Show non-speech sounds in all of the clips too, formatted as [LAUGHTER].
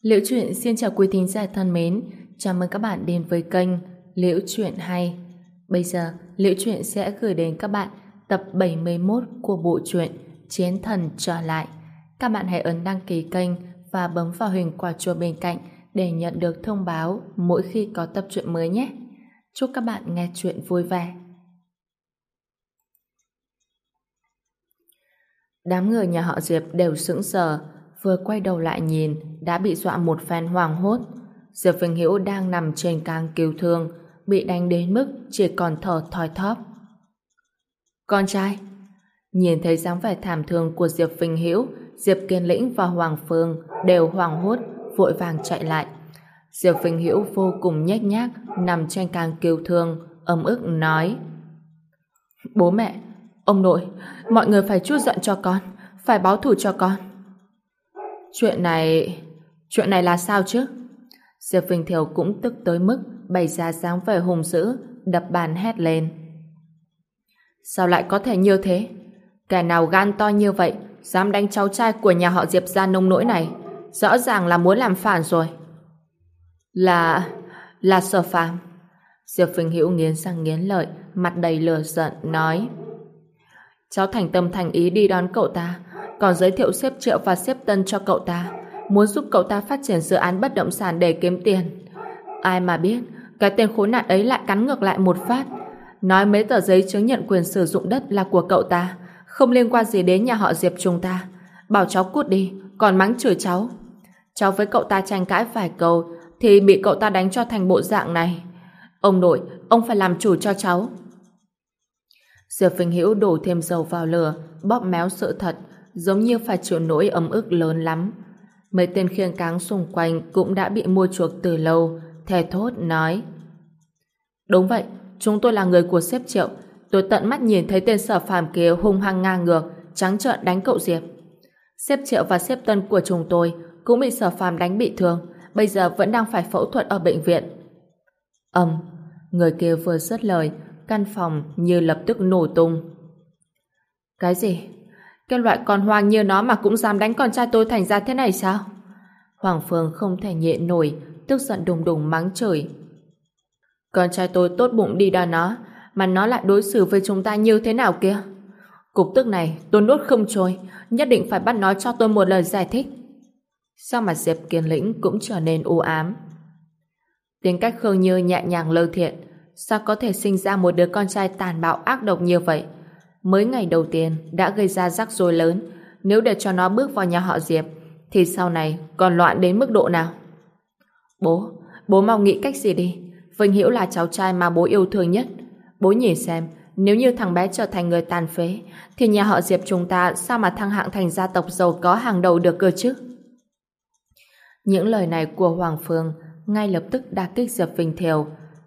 Liễu Chuyện xin chào quý thính giả thân mến, chào mừng các bạn đến với kênh Liễu Chuyện Hay. Bây giờ, Liễu Chuyện sẽ gửi đến các bạn tập 71 của bộ truyện Chiến Thần Trở Lại. Các bạn hãy ấn đăng ký kênh và bấm vào hình quả chuông bên cạnh để nhận được thông báo mỗi khi có tập truyện mới nhé. Chúc các bạn nghe chuyện vui vẻ. Đám người nhà họ Diệp đều sững sờ, vừa quay đầu lại nhìn, đã bị dọa một phen hoàng hốt. Diệp Vinh hiễu đang nằm trên càng cứu thương, bị đánh đến mức chỉ còn thở thoi thóp. Con trai! Nhìn thấy dáng vẻ thảm thương của Diệp Vinh hiễu Diệp Kiên Lĩnh và Hoàng Phương đều hoàng hốt, vội vàng chạy lại. Diệp Vinh hiễu vô cùng nhếch nhác, nằm trên càng cứu thương, ấm ức nói Bố mẹ, ông nội, mọi người phải chút giận cho con, phải báo thù cho con. Chuyện này... Chuyện này là sao chứ? Diệp Vinh Thiều cũng tức tới mức bày ra dáng vẻ hùng dữ, đập bàn hét lên. Sao lại có thể như thế? Kẻ nào gan to như vậy, dám đánh cháu trai của nhà họ Diệp ra nông nỗi này, rõ ràng là muốn làm phản rồi. Là... là sở phàm. Diệp Vinh Hữu nghiến răng nghiến lợi, mặt đầy lửa giận, nói Cháu thành tâm thành ý đi đón cậu ta, còn giới thiệu xếp triệu và xếp tân cho cậu ta, muốn giúp cậu ta phát triển dự án bất động sản để kiếm tiền. Ai mà biết, cái tên khốn nạn ấy lại cắn ngược lại một phát, nói mấy tờ giấy chứng nhận quyền sử dụng đất là của cậu ta, không liên quan gì đến nhà họ Diệp chúng ta. Bảo cháu cút đi, còn mắng chửi cháu. Cháu với cậu ta tranh cãi vài câu, thì bị cậu ta đánh cho thành bộ dạng này. Ông nội, ông phải làm chủ cho cháu. Diệp Vinh Hữu đổ thêm dầu vào lửa, bóp méo sự thật, giống như phải chịu nỗi ấm ức lớn lắm. Mấy tên khiêng cáng xung quanh cũng đã bị mua chuộc từ lâu, thề thốt nói. Đúng vậy, chúng tôi là người của sếp triệu. Tôi tận mắt nhìn thấy tên sở phàm kia hung hăng ngang ngược, trắng trợn đánh cậu Diệp. Sếp triệu và sếp tân của chúng tôi cũng bị sở phàm đánh bị thương, bây giờ vẫn đang phải phẫu thuật ở bệnh viện. Ầm, người kia vừa dứt lời, căn phòng như lập tức nổ tung. Cái gì? Cái loại con hoang như nó mà cũng dám đánh con trai tôi thành ra thế này sao? Hoàng Phương không thể nhịn nổi, tức giận đùng đùng mắng trời. Con trai tôi tốt bụng đi đàn nó, mà nó lại đối xử với chúng ta như thế nào kia? Cục tức này tôi nuốt không trôi, nhất định phải bắt nó cho tôi một lời giải thích. Sao mà Diệp Kiên Lĩnh cũng trở nên u ám? Tính cách Khương Như nhẹ nhàng lơ thiện, sao có thể sinh ra một đứa con trai tàn bạo ác độc như vậy? Mới ngày đầu tiên đã gây ra rắc rối lớn, nếu để cho nó bước vào nhà họ Diệp, thì sau này còn loạn đến mức độ nào? Bố, bố mau nghĩ cách gì đi. Vinh Hiểu là cháu trai mà bố yêu thương nhất. Bố nhìn xem, nếu như thằng bé trở thành người tàn phế, thì nhà họ Diệp chúng ta sao mà thăng hạng thành gia tộc giàu có hàng đầu được cơ chứ? Những lời này của Hoàng Phương ngay lập tức đả kích Diệp Vinh Thiều.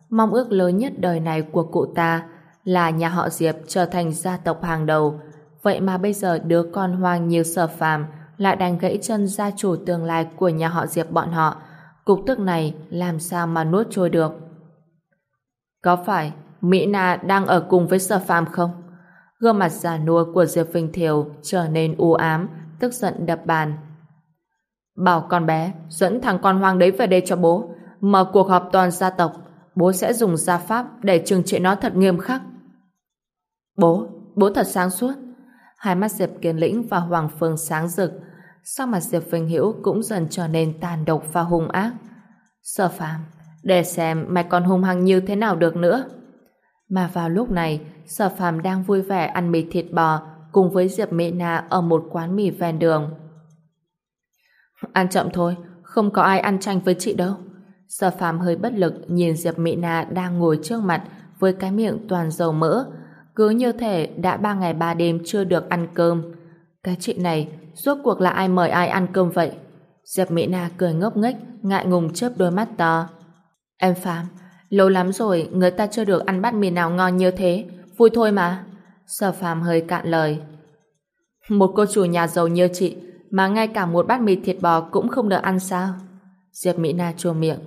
Mong ước lớn nhất đời này của cụ ta là nhà họ Diệp trở thành gia tộc hàng đầu. Vậy mà bây giờ đứa con hoang như sở phàm lại đang gãy chân gia chủ tương lai của nhà họ Diệp bọn họ. Cục tức này làm sao mà nuốt trôi được? Có phải Mỹ Na đang ở cùng với sở phàm không? Gương mặt già nua của Diệp Vinh Thiều trở nên u ám, tức giận đập bàn. Bảo con bé dẫn thằng con hoang đấy về đây cho bố. Mở cuộc họp toàn gia tộc. Bố sẽ dùng gia pháp để trừng trị nó thật nghiêm khắc. Bố, bố thật sáng suốt. Hai mắt Diệp Kiên Lĩnh và Hoàng Phương sáng rực. Sau mặt Diệp Vinh Hiểu cũng dần trở nên tàn độc và hung ác. Sở phàm, để xem mày còn hung hăng như thế nào được nữa. Mà vào lúc này, Sở phàm đang vui vẻ ăn mì thịt bò cùng với Diệp Mỹ Na ở một quán mì ven đường. Ăn chậm thôi, không có ai ăn tranh với chị đâu. Sở phàm hơi bất lực nhìn Diệp Mỹ Na đang ngồi trước mặt với cái miệng toàn dầu mỡ. Cứ như thể đã ba ngày ba đêm chưa được ăn cơm. Cái chị này, rốt cuộc là ai mời ai ăn cơm vậy? Diệp Mỹ Na cười ngốc nghếch, ngại ngùng chớp đôi mắt to. Em Phạm, lâu lắm rồi người ta chưa được ăn bát mì nào ngon như thế. Vui thôi mà. Sở phàm hơi cạn lời. Một cô chủ nhà giàu như chị mà ngay cả một bát mì thịt bò cũng không được ăn sao? Diệp Mỹ Na chua miệng.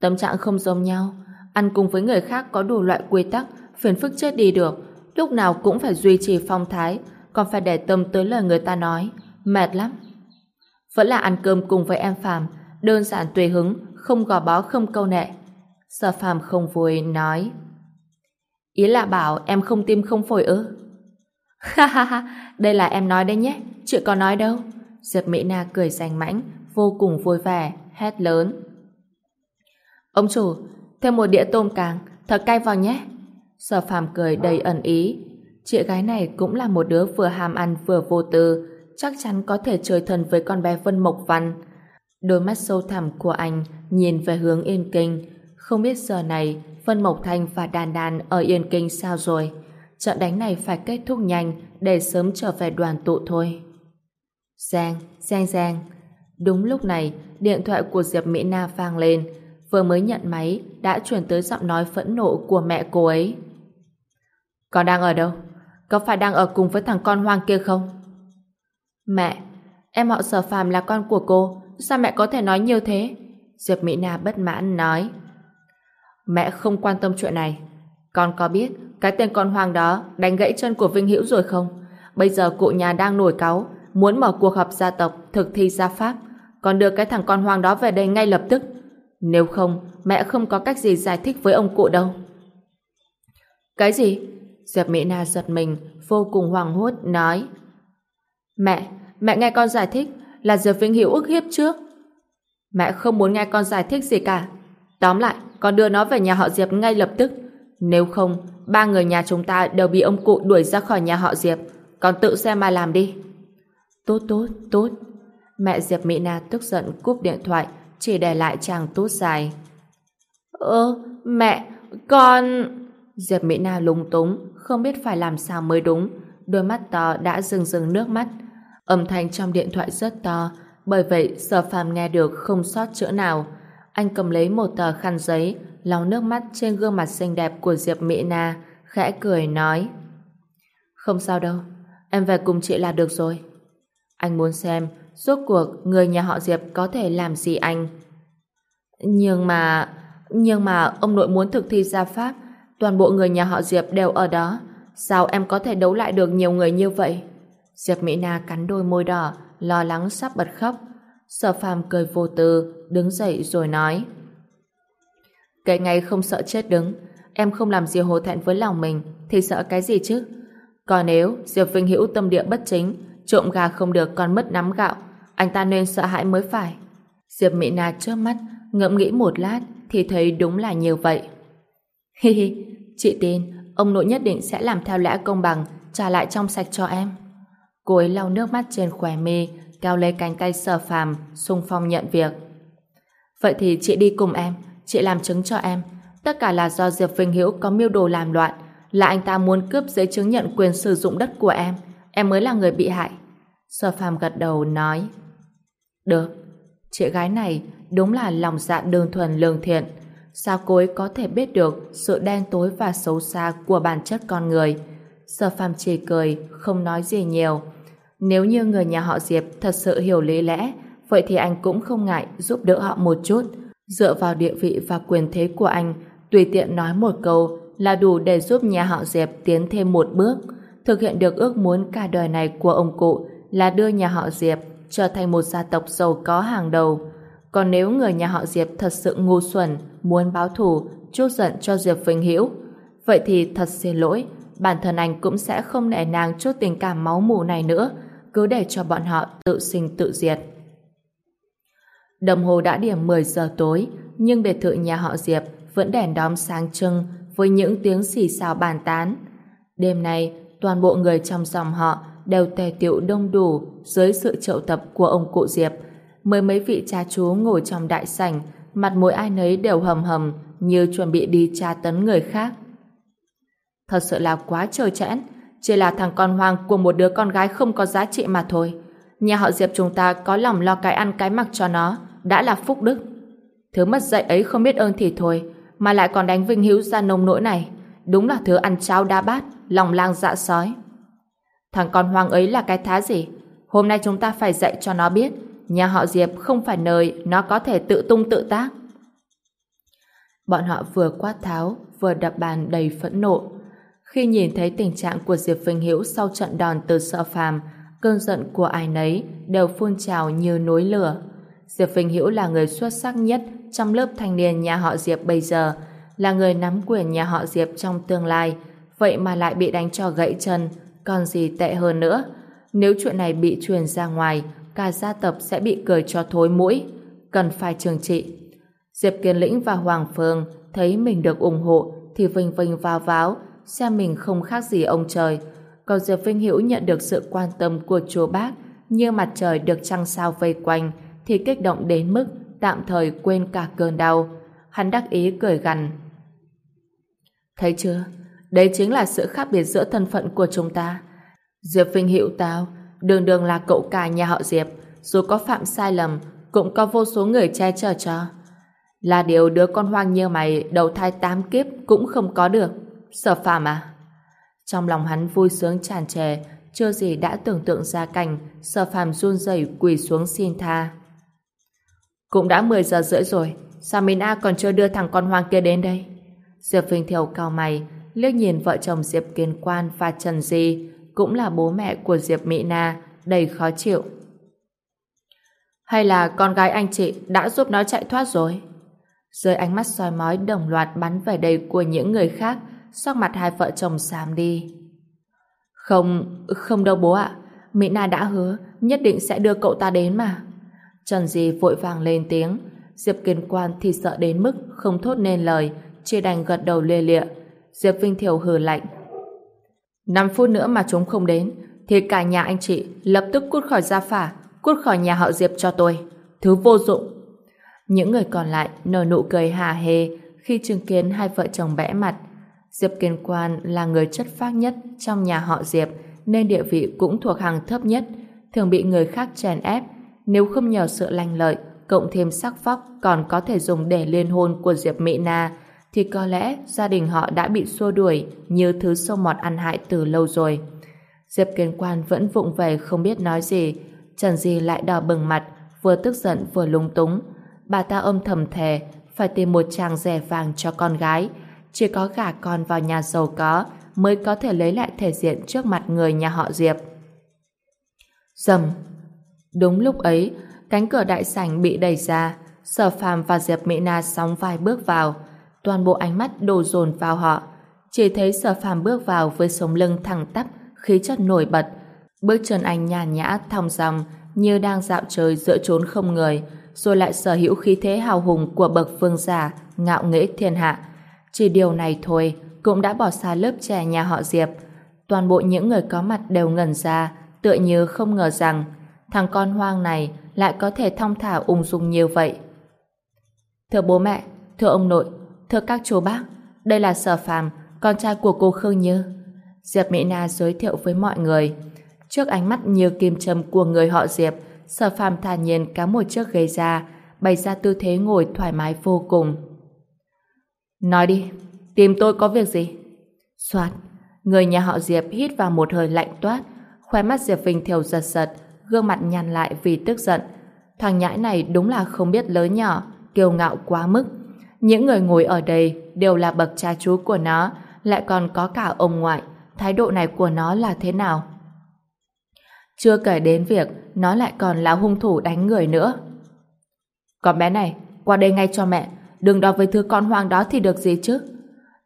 Tâm trạng không giống nhau, ăn cùng với người khác có đủ loại quy tắc, phiền phức chết đi được, lúc nào cũng phải duy trì phong thái, còn phải để tâm tới lời người ta nói, mệt lắm. Vẫn là ăn cơm cùng với em Phạm, đơn giản tùy hứng, không gò bó không câu nệ. Sở phàm không vui nói Ý là bảo em không tim không phổi ư? [LAUGHS] Ha ha ha, đây là em nói đấy nhé, chị có nói đâu. Diệp Mỹ Na cười rành mãnh, vô cùng vui vẻ, hét lớn. Ông chủ, thêm một đĩa tôm càng, thật cay vào nhé. Sở phàm cười đầy ẩn ý. Chị gái này cũng là một đứa vừa ham ăn vừa vô tư, chắc chắn có thể chơi thân với con bé Vân Mộc Văn. Đôi mắt sâu thẳm của anh nhìn về hướng Yên Kinh, không biết giờ này Vân Mộc Thanh và Đàn Đàn ở Yên Kinh sao rồi. Trận đánh này phải kết thúc nhanh để sớm trở về đoàn tụ thôi. Giang, Giang Giang. Đúng lúc này, điện thoại của Diệp Mỹ Na vang lên. Vừa mới nhận máy, đã chuyển tới giọng nói phẫn nộ của mẹ cô ấy. Con đang ở đâu? Có phải đang ở cùng với thằng con hoang kia không? Mẹ, em họ sở phàm là con của cô. Sao mẹ có thể nói nhiều thế? Diệp Mỹ Na bất mãn nói. Mẹ không quan tâm chuyện này. Con có biết cái tên con hoang đó đánh gãy chân của Vinh Hữu rồi không? Bây giờ cụ nhà đang nổi cáu, muốn mở cuộc họp gia tộc thực thi gia pháp. Còn đưa cái thằng con hoang đó về đây ngay lập tức. Nếu không, mẹ không có cách gì giải thích với ông cụ đâu. Cái gì? Diệp Mỹ Na giật mình, vô cùng hoảng hốt, nói Mẹ, mẹ nghe con giải thích là Diệp Vinh Hiểu ức hiếp trước. Mẹ không muốn nghe con giải thích gì cả. Tóm lại, con đưa nó về nhà họ Diệp ngay lập tức. Nếu không, ba người nhà chúng ta đều bị ông cụ đuổi ra khỏi nhà họ Diệp. Con tự xem mà làm đi. Tốt tốt, tốt. Mẹ Diệp Mỹ Na tức giận cúp điện thoại, chỉ để lại chàng tốt dài. Ơ, mẹ, con... Diệp Mỹ Na lúng túng, không biết phải làm sao mới đúng. Đôi mắt to đã rưng rưng nước mắt. Âm thanh trong điện thoại rất to, bởi vậy Sở Phàm nghe được không sót chữ nào. Anh cầm lấy một tờ khăn giấy, lau nước mắt trên gương mặt xinh đẹp của Diệp Mỹ Na, khẽ cười nói. Không sao đâu, em về cùng chị là được rồi. Anh muốn xem, rốt cuộc người nhà họ Diệp có thể làm gì anh. Nhưng mà... Nhưng mà ông nội muốn thực thi gia pháp, toàn bộ người nhà họ Diệp đều ở đó. Sao em có thể đấu lại được nhiều người như vậy? Diệp Mỹ Na cắn đôi môi đỏ, lo lắng sắp bật khóc. Sở phàm cười vô tư, đứng dậy rồi nói. Cái ngày không sợ chết đứng, em không làm gì hổ thẹn với lòng mình, thì sợ cái gì chứ? Còn nếu Diệp Vinh Hữu tâm địa bất chính, trộm gà không được còn mất nắm gạo, anh ta nên sợ hãi mới phải. Diệp Mỹ Na trước mắt, ngẫm nghĩ một lát, thì thấy đúng là như vậy. Hi hi, chị tin, ông nội nhất định sẽ làm theo lẽ công bằng, trả lại trong sạch cho em. Cô ấy lau nước mắt trên khóe mi, kéo lấy cánh tay sở phàm, xung phong nhận việc. Vậy thì chị đi cùng em, chị làm chứng cho em. Tất cả là do Diệp Vinh Hiễu có mưu đồ làm loạn, là anh ta muốn cướp giấy chứng nhận quyền sử dụng đất của em. Em mới là người bị hại. Sở phàm gật đầu nói. Được, chị gái này đúng là lòng dạ đơn thuần lương thiện. Sao cô ấy có thể biết được sự đen tối và xấu xa của bản chất con người? Sở phàm chỉ cười, không nói gì nhiều. Nếu như người nhà họ Diệp thật sự hiểu lý lẽ, vậy thì anh cũng không ngại giúp đỡ họ một chút. Dựa vào địa vị và quyền thế của anh, tùy tiện nói một câu là đủ để giúp nhà họ Diệp tiến thêm một bước, thực hiện được ước muốn cả đời này của ông cụ là đưa nhà họ Diệp trở thành một gia tộc giàu có hàng đầu. Còn nếu người nhà họ Diệp thật sự ngu xuẩn, muốn báo thù, chút giận cho Diệp Vinh Hiểu vậy thì thật xin lỗi, bản thân anh cũng sẽ không nể nang chút tình cảm máu mù này nữa, cứ để cho bọn họ tự sinh tự diệt. Đồng hồ đã điểm 10 giờ tối, nhưng biệt thự nhà họ Diệp vẫn đèn đóm sáng trưng với những tiếng xì xào bàn tán. Đêm nay, toàn bộ người trong dòng họ đều tề tiệu đông đủ dưới sự triệu tập của ông cụ Diệp. Mới mấy vị cha chú ngồi trong đại sảnh, mặt mũi ai nấy đều hầm hầm như chuẩn bị đi tra tấn người khác. Thật sự là quá trời chẽn, chỉ là thằng con hoang của một đứa con gái không có giá trị mà thôi. Nhà họ Diệp chúng ta có lòng lo cái ăn cái mặc cho nó, đã là phúc đức. Thứ mất dạy ấy không biết ơn thì thôi, mà lại còn đánh Vinh Hữu ra nông nỗi này. Đúng là thứ ăn cháo đa bát, lòng lang dạ sói. Thằng con hoang ấy là cái thá gì? Hôm nay chúng ta phải dạy cho nó biết, nhà họ Diệp không phải nơi nó có thể tự tung tự tác. Bọn họ vừa quát tháo, vừa đập bàn đầy phẫn nộ. Khi nhìn thấy tình trạng của Diệp Vinh Hiễu sau trận đòn từ sợ phàm, cơn giận của ai nấy đều phun trào như núi lửa. Diệp Vinh Hiễu là người xuất sắc nhất trong lớp thanh niên nhà họ Diệp bây giờ, là người nắm quyền nhà họ Diệp trong tương lai, vậy mà lại bị đánh cho gãy chân, còn gì tệ hơn nữa. Nếu chuyện này bị truyền ra ngoài, cả gia tộc sẽ bị cười cho thối mũi, cần phải trừng trị. Diệp Kiên Lĩnh và Hoàng Phương thấy mình được ủng hộ thì vinh vinh vào váo, xem mình không khác gì ông trời. Còn Diệp Vinh Hữu nhận được sự quan tâm của chùa bác như mặt trời được trăng sao vây quanh thì kích động đến mức tạm thời quên cả cơn đau. Hắn đắc ý cười gằn. Thấy chưa? Đấy chính là sự khác biệt giữa thân phận của chúng ta. Diệp Vinh Hữu tao, đường đường là cậu cả nhà họ Diệp, dù có phạm sai lầm, cũng có vô số người che chở cho. Là điều đứa con hoang như mày đầu thai tám kiếp cũng không có được. Sở phàm à? Trong lòng hắn vui sướng tràn trề, chưa gì đã tưởng tượng ra cảnh sở phàm run rẩy quỳ xuống xin tha. Cũng đã 10 giờ rưỡi rồi, sao Minh A còn chưa đưa thằng con hoang kia đến đây? Diệp Vinh Thiều cao mày, liếc nhìn vợ chồng Diệp Kiên Quan và Trần Di, cũng là bố mẹ của Diệp Mỹ Na, đầy khó chịu. Hay là con gái anh chị đã giúp nó chạy thoát rồi? Dưới ánh mắt soi mói đồng loạt bắn về đây của những người khác, sắc mặt hai vợ chồng xám đi. Không, không đâu bố ạ. Mỹ Na đã hứa, nhất định sẽ đưa cậu ta đến mà. Trần Di vội vàng lên tiếng. Diệp Kiên Quan thì sợ đến mức không thốt nên lời, chỉ đành gật đầu lê lịa. Diệp Vinh Thiều hừ lạnh. 5 phút nữa mà chúng không đến, thì cả nhà anh chị lập tức cút khỏi gia phả, cút khỏi nhà họ Diệp cho tôi. Thứ vô dụng. Những người còn lại nở nụ cười hà hề khi chứng kiến hai vợ chồng bẽ mặt. Diệp Kiên Quan là người chất phác nhất trong nhà họ Diệp nên địa vị cũng thuộc hàng thấp nhất, thường bị người khác chèn ép. Nếu không nhờ sự lành lợi, cộng thêm sắc phóc còn có thể dùng để liên hôn của Diệp Mỹ Na, thì có lẽ gia đình họ đã bị xua đuổi như thứ sâu mọt ăn hại từ lâu rồi. Diệp Kiên Quan vẫn vụng về không biết nói gì, Trần Di lại đỏ bừng mặt, vừa tức giận vừa lung túng. Bà ta âm thầm thề phải tìm một chàng rẻ vàng cho con gái, chỉ có gả con vào nhà giàu có mới có thể lấy lại thể diện trước mặt người nhà họ Diệp. Dầm. Đúng lúc ấy, cánh cửa đại sảnh bị đẩy ra, Sở Phàm và Diệp Mỹ Na sóng vai bước vào, toàn bộ ánh mắt đổ dồn vào họ. Chỉ thấy Sở Phàm bước vào với sống lưng thẳng tắp, khí chất nổi bật, bước chân anh nhàn nhã thong dòng như đang dạo chơi giữa chốn không người, rồi lại sở hữu khí thế hào hùng của bậc vương giả, ngạo nghễ thiên hạ chỉ điều này thôi cũng đã bỏ xa lớp trẻ nhà họ Diệp. Toàn bộ những người có mặt đều ngẩn ra, tựa như không ngờ rằng thằng con hoang này lại có thể thong thả ung dung như vậy. Thưa bố mẹ, thưa ông nội, thưa các chú bác, đây là Sở Phàm, con trai của cô Khương Như. Diệp Mỹ Na giới thiệu với mọi người. Trước ánh mắt như kim châm của người họ Diệp, Sở Phàm thản nhiên cắm một chiếc ghế ra, bày ra tư thế ngồi thoải mái vô cùng. Nói đi, tìm tôi có việc gì? Soạt, người nhà họ Diệp hít vào một hơi lạnh toát, khoe mắt Diệp Vinh Thiều giật giật, gương mặt nhăn lại vì tức giận. Thằng nhãi này đúng là không biết lớn nhỏ, kiêu ngạo quá mức. Những người ngồi ở đây đều là bậc cha chú của nó, lại còn có cả ông ngoại. Thái độ này của nó là thế nào? Chưa kể đến việc nó lại còn là hung thủ đánh người nữa. Con bé này, qua đây ngay cho mẹ, đừng đo với thứ con hoang đó thì được gì chứ.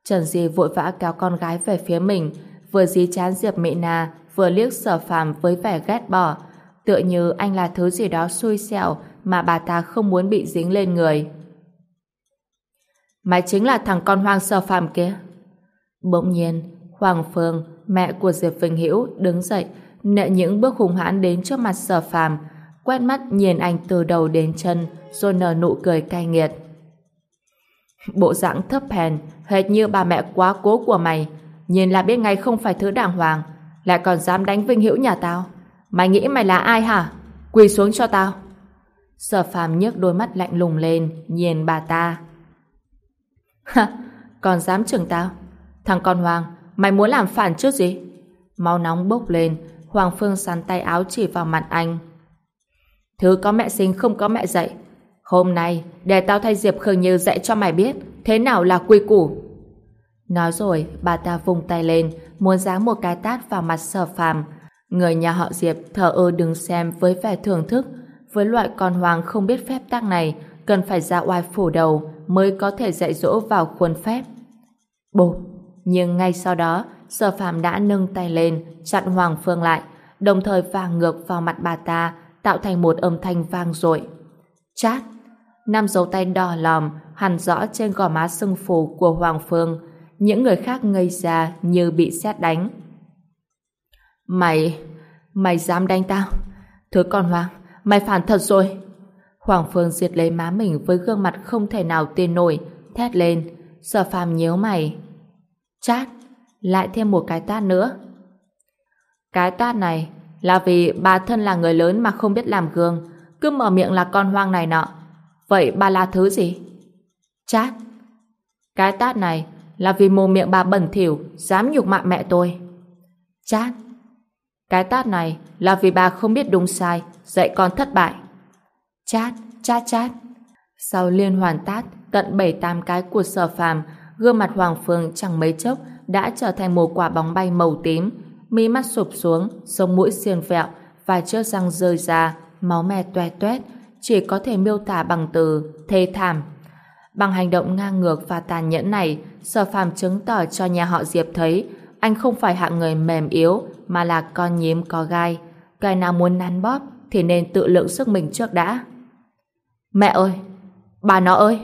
Trần Di vội vã kéo con gái về phía mình, vừa dí chán Diệp Mỹ Na, vừa liếc sở phàm với vẻ ghét bỏ, tựa như anh là thứ gì đó xui xẻo mà bà ta không muốn bị dính lên người. Mày chính là thằng con hoang sở phàm kia. Bỗng nhiên, Hoàng Phương, mẹ của Diệp Vinh Hữu đứng dậy, nệ những bước hùng hãn đến trước mặt sở phàm, quét mắt nhìn anh từ đầu đến chân, rồi nở nụ cười cay nghiệt. Bộ dạng thấp hèn, hệt như bà mẹ quá cố của mày, nhìn là biết ngay không phải thứ đàng hoàng, lại còn dám đánh vinh hữu nhà tao. Mày nghĩ mày là ai hả? Quỳ xuống cho tao. Sở phàm nhấc đôi mắt lạnh lùng lên, nhìn bà ta. Ha, còn dám chừng tao? Thằng con Hoàng, mày muốn làm phản trước gì? Máu nóng bốc lên, Hoàng Phương sắn tay áo chỉ vào mặt anh. Thứ có mẹ sinh không có mẹ dạy, Hôm nay, để tao thay Diệp Khương Như dạy cho mày biết thế nào là quy củ. Nói rồi, bà ta vùng tay lên, muốn giáng một cái tát vào mặt sở phàm. Người nhà họ Diệp thở ơ đứng xem với vẻ thưởng thức, với loại con hoàng không biết phép tắc này, cần phải ra oai phủ đầu mới có thể dạy dỗ vào khuôn phép. Bột! Nhưng ngay sau đó, Sở Phạm đã nâng tay lên, chặn Hoàng Phương lại, đồng thời vàng ngược vào mặt bà ta, tạo thành một âm thanh vang dội. Chát! Năm dấu tay đỏ lòm hằn rõ trên gò má sưng phù của Hoàng Phương. Những người khác ngây ra như bị xét đánh. Mày... Mày dám đánh tao? Thứ con Hoàng, mày phản thật rồi. Hoàng Phương diệt lấy má mình với gương mặt không thể nào tin nổi, thét lên. Sở phàm nhíu mày. Chát! Lại thêm một cái tát nữa. Cái tát này là vì bà thân là người lớn mà không biết làm gương, cứ mở miệng là con hoang này nọ. Vậy bà là thứ gì? Chát. Cái tát này là vì mồm miệng bà bẩn thỉu, dám nhục mạ mẹ tôi. Chát. Cái tát này là vì bà không biết đúng sai, dạy con thất bại. Chát, chát chát. Sau liên hoàn tát, tận bảy tám cái của sở phàm, gương mặt Hoàng Phương chẳng mấy chốc đã trở thành một quả bóng bay màu tím, mí mắt sụp xuống, sống mũi xiên vẹo và chiếc răng rơi ra, máu me toe toét, chỉ có thể miêu tả bằng từ thê thảm. Bằng hành động ngang ngược và tàn nhẫn này, Sở Phàm chứng tỏ cho nhà họ Diệp thấy anh không phải hạng người mềm yếu mà là con nhím có gai. Cái nào muốn nắn bóp thì nên tự lượng sức mình trước đã. Mẹ ơi! Bà nó ơi!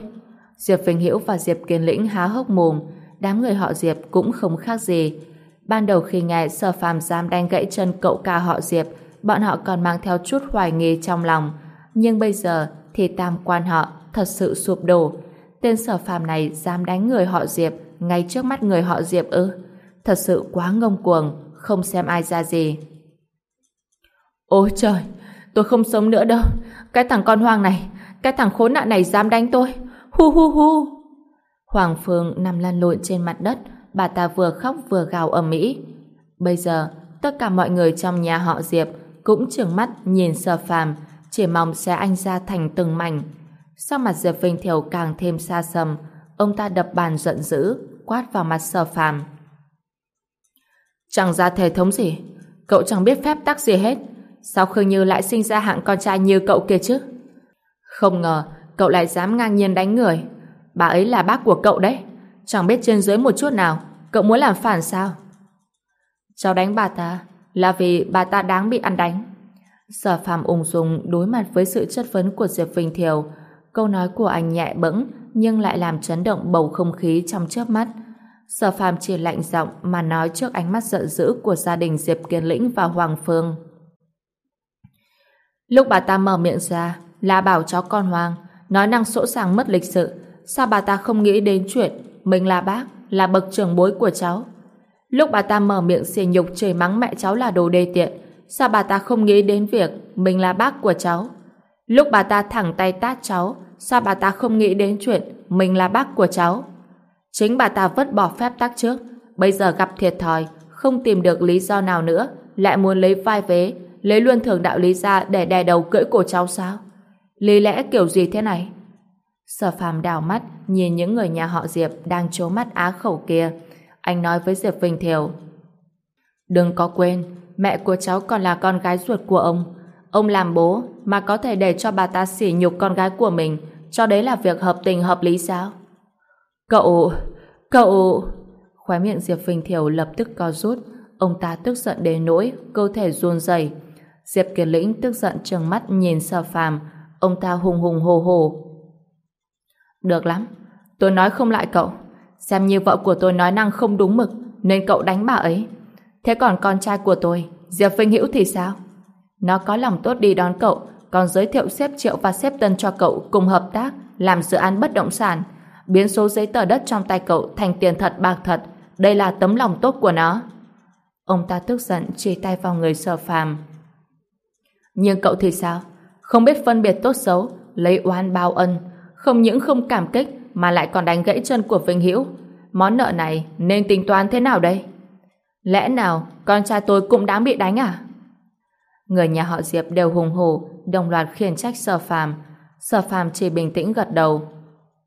Diệp Vinh Hiễu và Diệp Kiên Lĩnh há hốc mồm, đám người họ Diệp cũng không khác gì. Ban đầu khi nghe Sở Phàm dám đánh gãy chân cậu ca họ Diệp, bọn họ còn mang theo chút hoài nghi trong lòng. Nhưng bây giờ thì tam quan họ thật sự sụp đổ. Tên Sở Phàm này dám đánh người họ Diệp ngay trước mắt người họ Diệp ư? Thật sự quá ngông cuồng, không xem ai ra gì. Ôi trời, tôi không sống nữa đâu. Cái thằng con hoang này, cái thằng khốn nạn này dám đánh tôi. Hu hu hu. Hoàng Phương nằm lăn lộn trên mặt đất, bà ta vừa khóc vừa gào ầm ĩ. Bây giờ, tất cả mọi người trong nhà họ Diệp cũng trừng mắt nhìn Sở Phàm, chỉ mong sẽ anh ra thành từng mảnh. Sau mặt Diệp Vinh Thiểu càng thêm xa sầm ông ta đập bàn giận dữ, quát vào mặt Sở Phàm. Chẳng ra thể thống gì, cậu chẳng biết phép tắc gì hết. Sao Khương Như lại sinh ra hạng con trai như cậu kia chứ? Không ngờ, cậu lại dám ngang nhiên đánh người. Bà ấy là bác của cậu đấy. Chẳng biết trên dưới một chút nào. Cậu muốn làm phản sao? Cháu đánh bà ta là vì bà ta đáng bị ăn đánh. Sở phàm ung dung đối mặt với sự chất vấn của Diệp Vinh Thiều. Câu nói của anh nhẹ bẫng nhưng lại làm chấn động bầu không khí trong chớp mắt. Sở phàm chỉ lạnh giọng mà nói trước ánh mắt giận dữ của gia đình Diệp Kiên Lĩnh và Hoàng Phương. Lúc bà ta mở miệng ra là bảo cháu con Hoàng nói năng sỗ sàng mất lịch sự sao bà ta không nghĩ đến chuyện mình là bác, là bậc trưởng bối của cháu. Lúc bà ta mở miệng xỉ nhục chửi mắng mẹ cháu là đồ đê tiện, sao bà ta không nghĩ đến việc mình là bác của cháu? Lúc bà ta thẳng tay tát cháu, sao bà ta không nghĩ đến chuyện mình là bác của cháu? Chính bà ta vứt bỏ phép tắc trước, bây giờ gặp thiệt thòi, không tìm được lý do nào nữa, lại muốn lấy vai vế, lấy luôn thường đạo lý ra để đè đầu cưỡi của cháu sao? Lý lẽ kiểu gì thế này? Sở phàm đảo mắt nhìn những người nhà họ Diệp đang trố mắt á khẩu kia. Anh nói với Diệp Vinh Thiều Đừng có quên, mẹ của cháu còn là con gái ruột của ông. Ông làm bố mà có thể để cho bà ta sỉ nhục con gái của mình cho đấy là việc hợp tình hợp lý sao? Cậu... cậu... Khóe miệng Diệp Vinh Thiều lập tức co rút. Ông ta tức giận đến nỗi cơ thể run rẩy. Diệp Kiệt Lĩnh tức giận trừng mắt nhìn Sở Phàm, ông ta hùng hùng hồ hồ được lắm, tôi nói không lại cậu. Xem như vợ của tôi nói năng không đúng mực, nên cậu đánh bà ấy. Thế còn con trai của tôi, Diệp Vinh Hữu thì sao? Nó có lòng tốt đi đón cậu, còn giới thiệu xếp Triệu và xếp Tân cho cậu cùng hợp tác, làm dự án bất động sản, biến số giấy tờ đất trong tay cậu thành tiền thật bạc thật. Đây là tấm lòng tốt của nó. Ông ta tức giận chỉ tay vào người sở phàm. Nhưng cậu thì sao? Không biết phân biệt tốt xấu, lấy oan bao ân, không những không cảm kích mà lại còn đánh gãy chân của Vinh Hữu. Món nợ này nên tính toán thế nào đây? Lẽ nào con trai tôi cũng đáng bị đánh à? Người nhà họ Diệp đều hùng hổ, đồng loạt khiển trách Sở Phàm. Sở Phàm chỉ bình tĩnh gật đầu.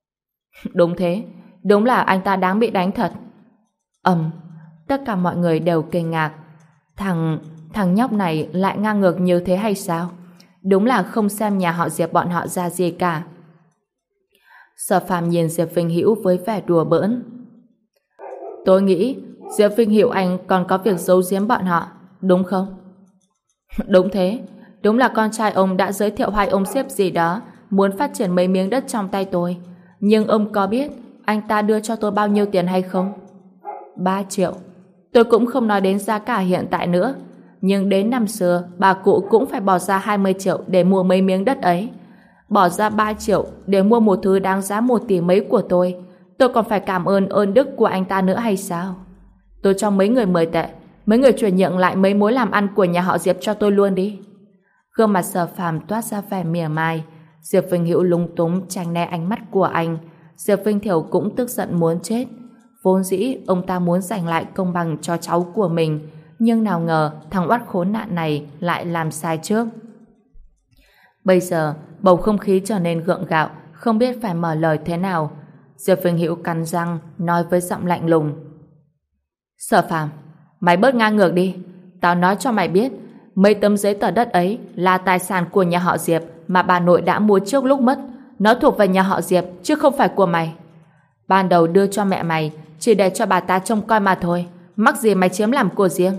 [LAUGHS] Đúng thế, đúng là anh ta đáng bị đánh thật. Ầm, tất cả mọi người đều kinh ngạc. Thằng, thằng nhóc này lại ngang ngược như thế hay sao? Đúng là không xem nhà họ Diệp bọn họ ra gì cả. Sở phàm nhìn Diệp Vinh Hữu với vẻ đùa bỡn. Tôi nghĩ Diệp Vinh Hữu anh còn có việc giấu giếm bọn họ, đúng không? [LAUGHS] đúng thế. Đúng là con trai ông đã giới thiệu hai ông xếp gì đó muốn phát triển mấy miếng đất trong tay tôi. Nhưng ông có biết anh ta đưa cho tôi bao nhiêu tiền hay không? 3 triệu. Tôi cũng không nói đến giá cả hiện tại nữa. Nhưng đến năm xưa, bà cụ cũng phải bỏ ra 20 triệu để mua mấy miếng đất ấy. Bỏ ra 3 triệu để mua một thứ đáng giá 1 tỷ mấy của tôi. Tôi còn phải cảm ơn ơn đức của anh ta nữa hay sao? Tôi cho mấy người mời tệ. Mấy người chuyển nhượng lại mấy mối làm ăn của nhà họ Diệp cho tôi luôn đi. Gương mặt sở phàm toát ra vẻ mỉa mai. Diệp Vinh Hữu lung túng tránh né ánh mắt của anh. Diệp Vinh Thiểu cũng tức giận muốn chết. Vốn dĩ ông ta muốn giành lại công bằng cho cháu của mình, nhưng nào ngờ thằng oát khốn nạn này lại làm sai trước. Bây giờ, bầu không khí trở nên gượng gạo, không biết phải mở lời thế nào. Diệp Vinh Hữu cắn răng, nói với giọng lạnh lùng. Sở phàm, mày bớt ngang ngược đi. Tao nói cho mày biết, mấy tấm giấy tờ đất ấy là tài sản của nhà họ Diệp mà bà nội đã mua trước lúc mất. Nó thuộc về nhà họ Diệp, chứ không phải của mày. Ban đầu đưa cho mẹ mày chỉ để cho bà ta trông coi mà thôi. Mắc gì mày chiếm làm của riêng.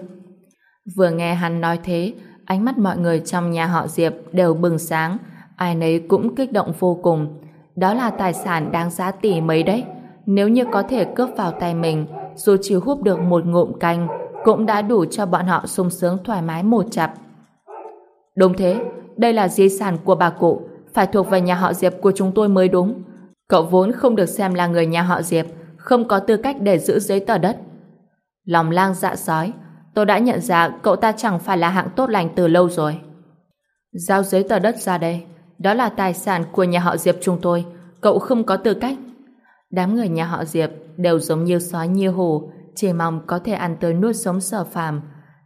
Vừa nghe hắn nói thế, ánh mắt mọi người trong nhà họ Diệp đều bừng sáng, ai nấy cũng kích động vô cùng. Đó là tài sản đáng giá tỷ mấy đấy. Nếu như có thể cướp vào tay mình, dù chỉ hút được một ngụm canh, cũng đã đủ cho bọn họ sung sướng thoải mái một chặp. Đúng thế, đây là di sản của bà cụ, phải thuộc về nhà họ Diệp của chúng tôi mới đúng. Cậu vốn không được xem là người nhà họ Diệp, không có tư cách để giữ giấy tờ đất. Lòng lang dạ sói, tôi đã nhận ra cậu ta chẳng phải là hạng tốt lành từ lâu rồi. Giao giấy tờ đất ra đây, đó là tài sản của nhà họ Diệp chúng tôi, cậu không có tư cách. Đám người nhà họ Diệp đều giống như sói như hổ, chỉ mong có thể ăn tới nuốt sống sở phàm.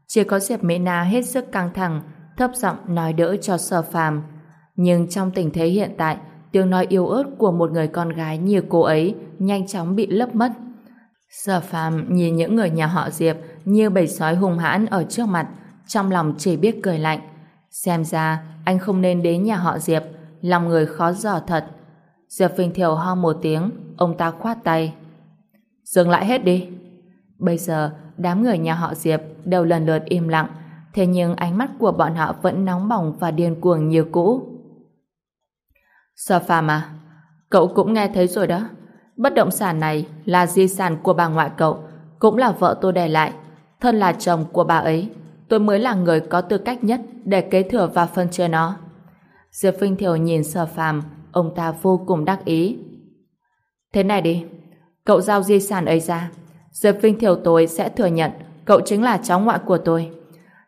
Chỉ có Diệp Mỹ Na hết sức căng thẳng, thấp giọng nói đỡ cho sở phàm. Nhưng trong tình thế hiện tại, tiếng nói yếu ớt của một người con gái như cô ấy nhanh chóng bị lấp mất. Sở phàm nhìn những người nhà họ Diệp như bầy sói hung hãn ở trước mặt, trong lòng chỉ biết cười lạnh. Xem ra, anh không nên đến nhà họ Diệp, lòng người khó dò thật. Diệp Vinh Thiều ho một tiếng, ông ta khoát tay. Dừng lại hết đi. Bây giờ, đám người nhà họ Diệp đều lần lượt im lặng, thế nhưng ánh mắt của bọn họ vẫn nóng bỏng và điên cuồng như cũ. Sở phàm à, cậu cũng nghe thấy rồi đó. Bất động sản này là di sản của bà ngoại cậu, cũng là vợ tôi để lại. Thân là chồng của bà ấy, tôi mới là người có tư cách nhất để kế thừa và phân chia nó. Diệp Vinh Thiều nhìn sở phàm, ông ta vô cùng đắc ý. Thế này đi, cậu giao di sản ấy ra. Diệp Vinh Thiều tôi sẽ thừa nhận cậu chính là cháu ngoại của tôi.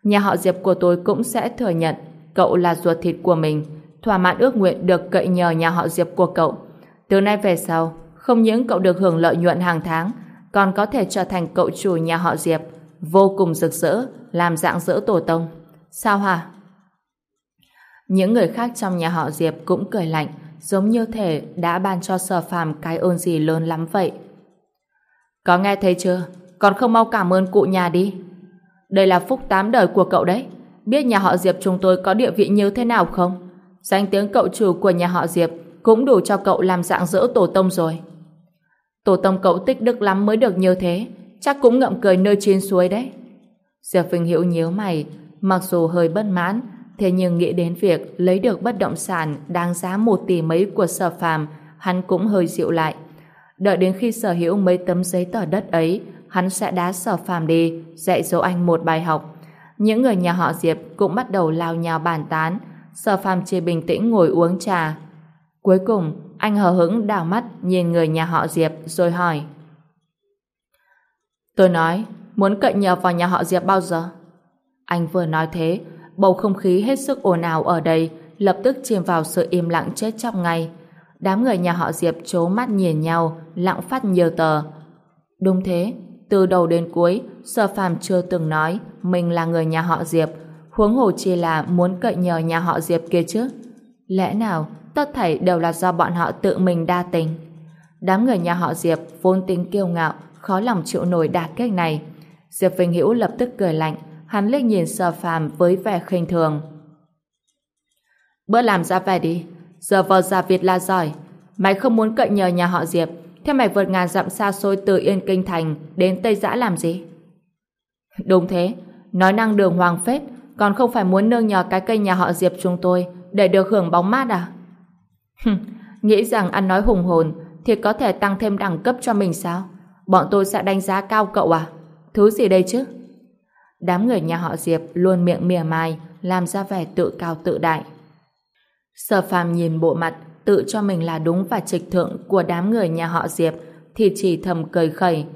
Nhà họ Diệp của tôi cũng sẽ thừa nhận cậu là ruột thịt của mình, thỏa mãn ước nguyện được cậy nhờ nhà họ Diệp của cậu. Từ nay về sau, không những cậu được hưởng lợi nhuận hàng tháng, còn có thể trở thành cậu chủ nhà họ Diệp, vô cùng rực rỡ, làm dạng dỡ tổ tông. Sao hả? Những người khác trong nhà họ Diệp cũng cười lạnh, giống như thể đã ban cho sở phàm cái ơn gì lớn lắm vậy. Có nghe thấy chưa? Còn không mau cảm ơn cụ nhà đi. Đây là phúc tám đời của cậu đấy. Biết nhà họ Diệp chúng tôi có địa vị như thế nào không? Danh tiếng cậu chủ của nhà họ Diệp cũng đủ cho cậu làm dạng dỡ tổ tông rồi. Tổ tông cậu tích đức lắm mới được như thế, chắc cũng ngậm cười nơi trên suối đấy. Diệp Vinh Hiểu nhíu mày, mặc dù hơi bất mãn, thế nhưng nghĩ đến việc lấy được bất động sản đáng giá một tỷ mấy của sở phàm, hắn cũng hơi dịu lại. Đợi đến khi sở hữu mấy tấm giấy tờ đất ấy, hắn sẽ đá sở phàm đi, dạy dỗ anh một bài học. Những người nhà họ Diệp cũng bắt đầu lao nhào bàn tán, sở phàm chỉ bình tĩnh ngồi uống trà. Cuối cùng, anh hờ hững đảo mắt nhìn người nhà họ Diệp rồi hỏi. Tôi nói, muốn cậy nhờ vào nhà họ Diệp bao giờ? Anh vừa nói thế, bầu không khí hết sức ồn ào ở đây lập tức chìm vào sự im lặng chết chóc ngay. Đám người nhà họ Diệp chố mắt nhìn nhau, lặng phát nhiều tờ. Đúng thế, từ đầu đến cuối, Sở Phàm chưa từng nói mình là người nhà họ Diệp, huống hồ chi là muốn cậy nhờ nhà họ Diệp kia chứ. Lẽ nào tất thảy đều là do bọn họ tự mình đa tình? Đám người nhà họ Diệp vốn tính kiêu ngạo, khó lòng chịu nổi đả kích này. Diệp Vinh Hữu lập tức cười lạnh, hắn liếc nhìn Sở Phàm với vẻ khinh thường. Bữa làm ra vẻ đi. Giờ vờ già Việt là giỏi. Mày không muốn cậy nhờ nhà họ Diệp, thế mày vượt ngàn dặm xa xôi từ Yên Kinh Thành đến Tây Giã làm gì? Đúng thế, nói năng đường hoàng phết, còn không phải muốn nương nhờ cái cây nhà họ Diệp chúng tôi để được hưởng bóng mát à? Nghĩ rằng ăn nói hùng hồn thì có thể tăng thêm đẳng cấp cho mình sao? Bọn tôi sẽ đánh giá cao cậu à? Thứ gì đây chứ? Đám người nhà họ Diệp luôn miệng mỉa mai, làm ra vẻ tự cao tự đại. Sở phàm nhìn bộ mặt tự cho mình là đúng và trịch thượng của đám người nhà họ Diệp thì chỉ thầm cười khẩy.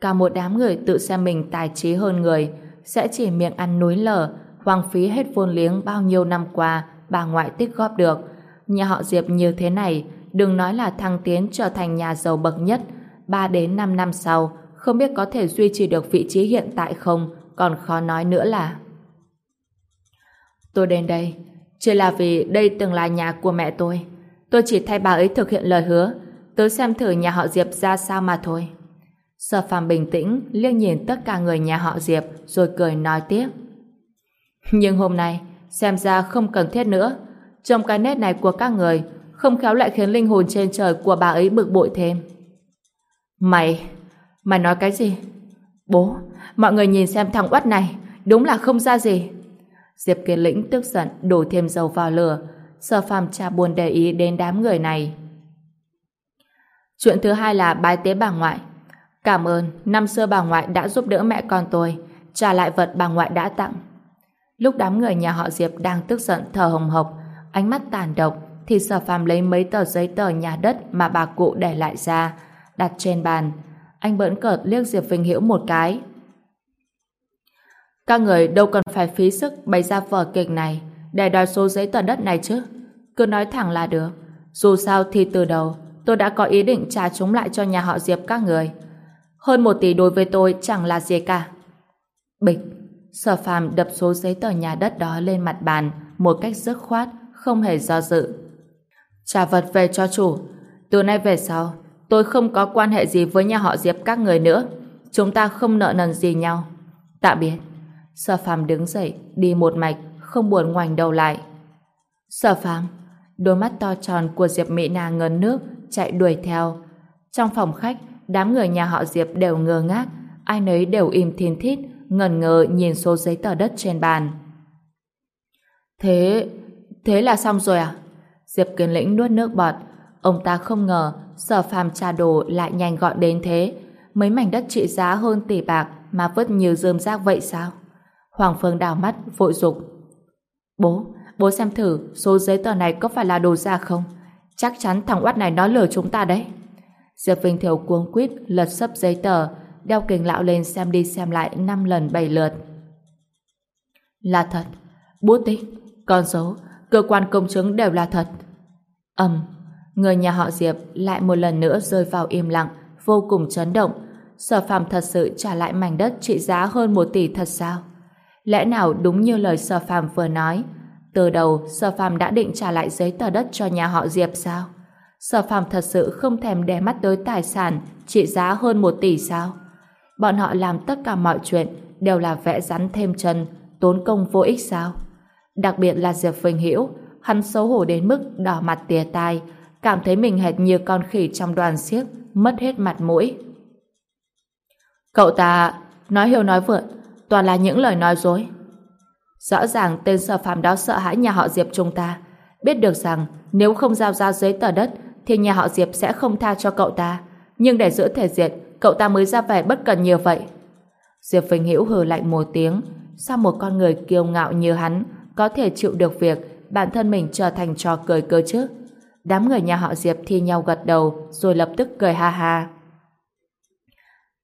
Cả một đám người tự xem mình tài trí hơn người sẽ chỉ miệng ăn núi lở hoang phí hết vốn liếng bao nhiêu năm qua bà ngoại tích góp được. Nhà họ Diệp như thế này, đừng nói là thăng tiến trở thành nhà giàu bậc nhất 3 đến 5 năm sau, không biết có thể duy trì được vị trí hiện tại không còn khó nói nữa là Tôi đến đây, chỉ là vì đây từng là nhà của mẹ tôi. Tôi chỉ thay bà ấy thực hiện lời hứa tới xem thử nhà họ Diệp ra sao mà thôi. Sở phàm bình tĩnh, liếc nhìn tất cả người nhà họ Diệp, rồi cười nói tiếp. Nhưng hôm nay, xem ra không cần thiết nữa. Trong cái nét này của các người không khéo lại khiến linh hồn trên trời của bà ấy bực bội thêm. Mày, mày nói cái gì? Bố, mọi người nhìn xem thằng uất này, đúng là không ra gì. Diệp Kiên Lĩnh tức giận đổ thêm dầu vào lửa, Sở Phàm cha buồn để ý đến đám người này. Chuyện thứ hai là bái tế bà ngoại. Cảm ơn, năm xưa bà ngoại đã giúp đỡ mẹ con tôi, trả lại vật bà ngoại đã tặng. Lúc đám người nhà họ Diệp đang tức giận thở hồng hộc, ánh mắt tàn độc, thì Sở Phàm lấy mấy tờ giấy tờ nhà đất mà bà cụ để lại ra, đặt trên bàn. Anh bỡn cợt liếc Diệp Vinh Hiễu một cái. Các người đâu cần phải phí sức bày ra vở kịch này để đòi số giấy tờ đất này chứ. Cứ nói thẳng là được. Dù sao thì từ đầu tôi đã có ý định trả chúng lại cho nhà họ Diệp các người. Hơn một tỷ đối với tôi chẳng là gì cả. Bịch, sở phàm đập số giấy tờ nhà đất đó lên mặt bàn một cách dứt khoát, không hề do dự. Trả vật về cho chủ. Từ nay về sau, tôi không có quan hệ gì với nhà họ Diệp các người nữa. Chúng ta không nợ nần gì nhau. Tạm biệt. Sở phàm đứng dậy, đi một mạch, không buồn ngoảnh đầu lại. Sở phàm, đôi mắt to tròn của Diệp Mỹ Na ngấn nước, chạy đuổi theo. Trong phòng khách, đám người nhà họ Diệp đều ngơ ngác, ai nấy đều im thiên thít, ngần ngờ nhìn số giấy tờ đất trên bàn. Thế, thế là xong rồi à? Diệp Kiến Lĩnh nuốt nước bọt, ông ta không ngờ sở phàm trà đồ lại nhanh gọn đến thế. Mấy mảnh đất trị giá hơn tỷ bạc mà vứt nhiều rơm rác vậy sao? Hoàng Phương đào mắt, vội dục Bố, bố xem thử số giấy tờ này có phải là đồ giả không? Chắc chắn thằng oát này nó lừa chúng ta đấy. Diệp Vinh Thiều cuống quýt lật sấp giấy tờ, đeo kính lão lên xem đi xem lại năm lần bảy lượt. Là thật. Bút tích, con dấu, cơ quan công chứng đều là thật. Ầm, người nhà họ Diệp lại một lần nữa rơi vào im lặng, vô cùng chấn động. Sở phàm thật sự trả lại mảnh đất trị giá hơn một tỷ thật sao? Lẽ nào đúng như lời Sở Phàm vừa nói, từ đầu Sở Phàm đã định trả lại giấy tờ đất cho nhà họ Diệp sao? Sở Phàm thật sự không thèm để mắt tới tài sản trị giá hơn một tỷ sao? Bọn họ làm tất cả mọi chuyện đều là vẽ rắn thêm chân, tốn công vô ích sao? Đặc biệt là Diệp Vinh Hiểu, hắn xấu hổ đến mức đỏ mặt tía tai, cảm thấy mình hệt như con khỉ trong đoàn xiếc, mất hết mặt mũi. Cậu ta nói hiểu nói vượt, toàn là những lời nói dối. Rõ ràng tên sở phàm đó sợ hãi nhà họ Diệp chúng ta, biết được rằng nếu không giao ra giấy tờ đất thì nhà họ Diệp sẽ không tha cho cậu ta, nhưng để giữ thể diện, cậu ta mới ra vẻ bất cần nhiều vậy. Diệp Vinh Hữu hừ lạnh một tiếng, sao một con người kiêu ngạo như hắn có thể chịu được việc bản thân mình trở thành trò cười cơ chứ? Đám người nhà họ Diệp thi nhau gật đầu rồi lập tức cười ha ha.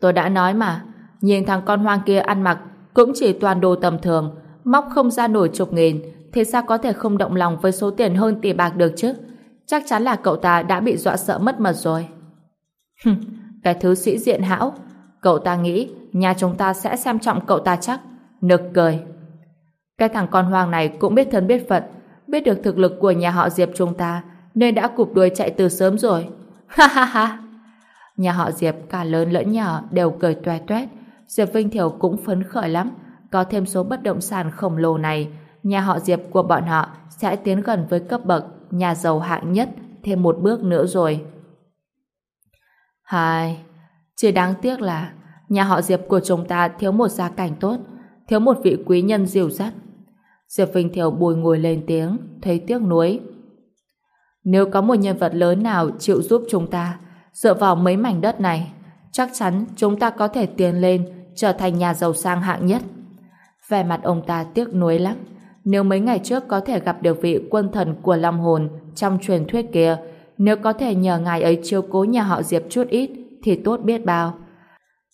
Tôi đã nói mà, nhìn thằng con hoang kia ăn mặc cũng chỉ toàn đồ tầm thường, móc không ra nổi chục nghìn, thì sao có thể không động lòng với số tiền hơn tỷ bạc được chứ? Chắc chắn là cậu ta đã bị dọa sợ mất mật rồi. [LAUGHS] cái thứ sĩ diện hão, cậu ta nghĩ nhà chúng ta sẽ xem trọng cậu ta chắc. Nực cười. Cái thằng con hoang này cũng biết thân biết phận, biết được thực lực của nhà họ Diệp chúng ta, nên đã cụp đuôi chạy từ sớm rồi. [LAUGHS] Ha ha ha! Nhà họ Diệp cả lớn lẫn nhỏ đều cười toe toét, Diệp Vinh Thiểu cũng phấn khởi lắm. Có thêm số bất động sản khổng lồ này, nhà họ Diệp của bọn họ sẽ tiến gần với cấp bậc nhà giàu hạng nhất thêm một bước nữa rồi. Hai, chỉ đáng tiếc là nhà họ Diệp của chúng ta thiếu một gia cảnh tốt, thiếu một vị quý nhân dìu dắt. Diệp Vinh Thiều bùi ngồi lên tiếng, thấy tiếc nuối. Nếu có một nhân vật lớn nào chịu giúp chúng ta dựa vào mấy mảnh đất này, chắc chắn chúng ta có thể tiến lên trở thành nhà giàu sang hạng nhất. Vẻ mặt ông ta tiếc nuối lắm. Nếu mấy ngày trước có thể gặp được vị quân thần của Long Hồn trong truyền thuyết kia, nếu có thể nhờ ngài ấy chiếu cố nhà họ Diệp chút ít, thì tốt biết bao.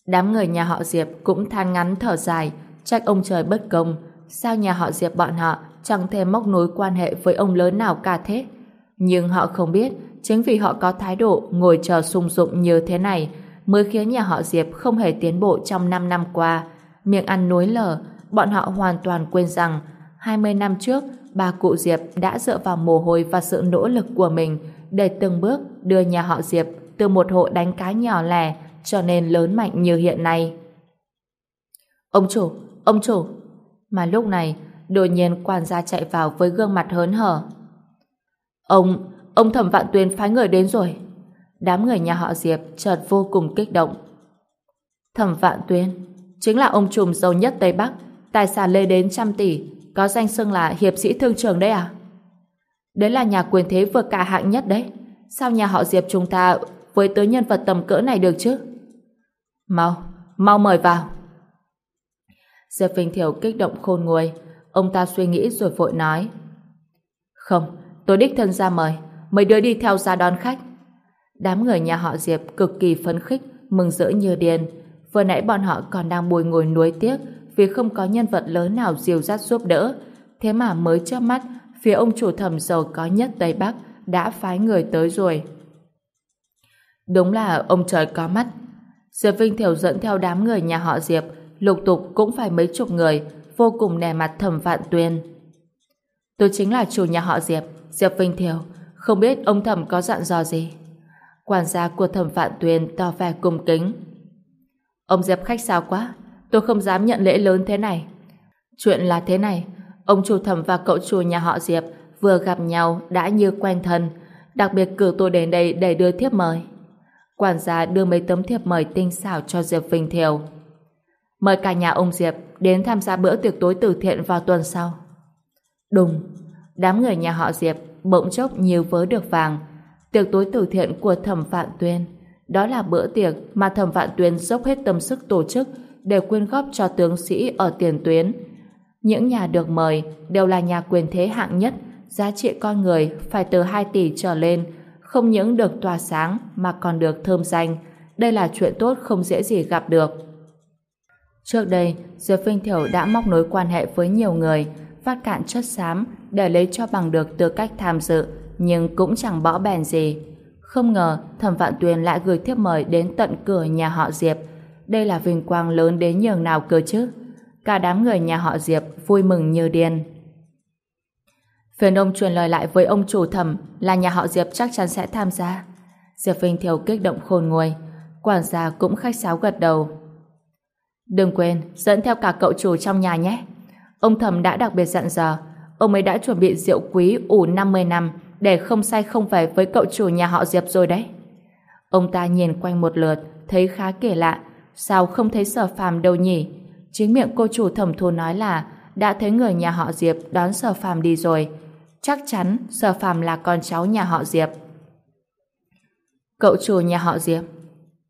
Đám người nhà họ Diệp cũng than ngắn thở dài, trách ông trời bất công. Sao nhà họ Diệp bọn họ chẳng thể móc nối quan hệ với ông lớn nào cả thế? Nhưng họ không biết, chính vì họ có thái độ ngồi chờ sung dụng như thế này, mới khiến nhà họ Diệp không hề tiến bộ trong 5 năm qua. Miệng ăn núi lở, bọn họ hoàn toàn quên rằng 20 năm trước, bà cụ Diệp đã dựa vào mồ hôi và sự nỗ lực của mình để từng bước đưa nhà họ Diệp từ một hộ đánh cá nhỏ lẻ trở nên lớn mạnh như hiện nay. Ông chủ, ông chủ! Mà lúc này, đột nhiên quản gia chạy vào với gương mặt hớn hở. Ông, ông thẩm vạn tuyên phái người đến rồi. Đám người nhà họ Diệp chợt vô cùng kích động. Thẩm vạn tuyên, chính là ông trùm giàu nhất Tây Bắc, tài sản lên đến trăm tỷ, có danh xưng là hiệp sĩ thương trường đấy à? Đấy là nhà quyền thế vừa cả hạng nhất đấy. Sao nhà họ Diệp chúng ta với tới nhân vật tầm cỡ này được chứ? Mau, mau mời vào. Diệp Vinh Thiểu kích động khôn nguôi. Ông ta suy nghĩ rồi vội nói. Không, tôi đích thân ra mời. Mấy đứa đi theo ra đón khách. Đám người nhà họ Diệp cực kỳ phấn khích, mừng rỡ như điên. Vừa nãy bọn họ còn đang bùi ngồi nuối tiếc vì không có nhân vật lớn nào dìu dắt giúp đỡ. Thế mà mới trước mắt, phía ông chủ thẩm giàu có nhất Tây Bắc đã phái người tới rồi. Đúng là ông trời có mắt. Diệp Vinh Thiểu dẫn theo đám người nhà họ Diệp, lục tục cũng phải mấy chục người, vô cùng nề mặt thẩm vạn tuyên. Tôi chính là chủ nhà họ Diệp, Diệp Vinh thiều không biết ông thẩm có dặn dò gì. Quản gia của thẩm vạn tuyên tỏ vẻ cung kính. Ông Diệp khách sao quá, tôi không dám nhận lễ lớn thế này. Chuyện là thế này, ông chủ thẩm và cậu chủ nhà họ Diệp vừa gặp nhau đã như quen thân, đặc biệt cử tôi đến đây để đưa thiếp mời. Quản gia đưa mấy tấm thiệp mời tinh xảo cho Diệp Vinh Thiều. Mời cả nhà ông Diệp đến tham gia bữa tiệc tối từ thiện vào tuần sau. Đúng, đám người nhà họ Diệp bỗng chốc nhiều vớ được vàng. Tiệc tối từ thiện của Thẩm Vạn Tuyên. Đó là bữa tiệc mà Thẩm Vạn Tuyên dốc hết tâm sức tổ chức để quyên góp cho tướng sĩ ở tiền tuyến. Những nhà được mời đều là nhà quyền thế hạng nhất, giá trị con người phải từ 2 tỷ trở lên, không những được tỏa sáng mà còn được thơm danh. Đây là chuyện tốt không dễ gì gặp được. Trước đây, Diệp Vinh Thiểu đã móc nối quan hệ với nhiều người, phát cạn chất xám để lấy cho bằng được tư cách tham dự, nhưng cũng chẳng bỏ bèn gì. Không ngờ, Thẩm Vạn Tuyền lại gửi thiếp mời đến tận cửa nhà họ Diệp. Đây là vinh quang lớn đến nhường nào cơ chứ? Cả đám người nhà họ Diệp vui mừng như điên. Phiền ông truyền lời lại với ông chủ thẩm là nhà họ Diệp chắc chắn sẽ tham gia. Diệp Vinh Thiều kích động khôn nguôi. Quản gia cũng khách sáo gật đầu. Đừng quên, dẫn theo cả cậu chủ trong nhà nhé. Ông thẩm đã đặc biệt dặn dò, ông ấy đã chuẩn bị rượu quý ủ 50 năm để không say không về với cậu chủ nhà họ Diệp rồi đấy. Ông ta nhìn quanh một lượt, thấy khá kỳ lạ. Sao không thấy sở phàm đâu nhỉ? Chính miệng cô chủ thẩm thu nói là đã thấy người nhà họ Diệp đón sở phàm đi rồi. Chắc chắn sở phàm là con cháu nhà họ Diệp. Cậu chủ nhà họ Diệp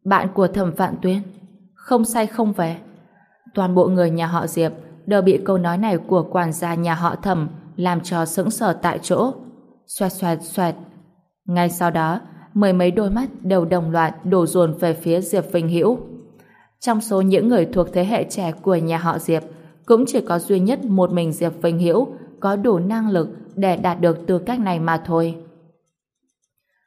Bạn của thẩm vạn tuyên Không say không về Toàn bộ người nhà họ Diệp đều bị câu nói này của quản gia nhà họ thẩm làm cho sững sờ tại chỗ. Xoẹt xoẹt xoẹt. Ngay sau đó, mười mấy đôi mắt đều đồng loạt đổ dồn về phía Diệp Vinh Hữu. Trong số những người thuộc thế hệ trẻ của nhà họ Diệp, cũng chỉ có duy nhất một mình Diệp Vinh Hữu có đủ năng lực để đạt được tư cách này mà thôi.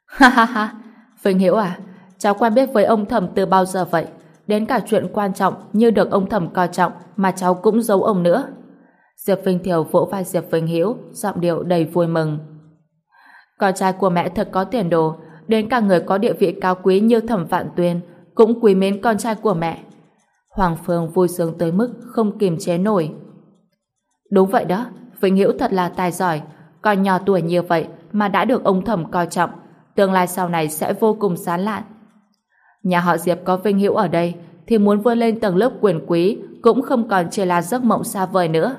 Ha ha ha, Vinh Hữu à, cháu quen biết với ông thẩm từ bao giờ vậy? Đến cả chuyện quan trọng như được ông thẩm coi trọng mà cháu cũng giấu ông nữa. Diệp Vinh Thiều vỗ vai Diệp Vinh Hiễu, giọng điệu đầy vui mừng. Con trai của mẹ thật có tiền đồ, đến cả người có địa vị cao quý như Thẩm Vạn Tuyên cũng quý mến con trai của mẹ. Hoàng Phương vui sướng tới mức không kiềm chế nổi. Đúng vậy đó, Vinh Hiễu thật là tài giỏi, còn nhỏ tuổi như vậy mà đã được ông thẩm coi trọng, tương lai sau này sẽ vô cùng sán lạn. Nhà họ Diệp có vinh hữu ở đây, thì muốn vươn lên tầng lớp quyền quý cũng không còn chỉ là giấc mộng xa vời nữa.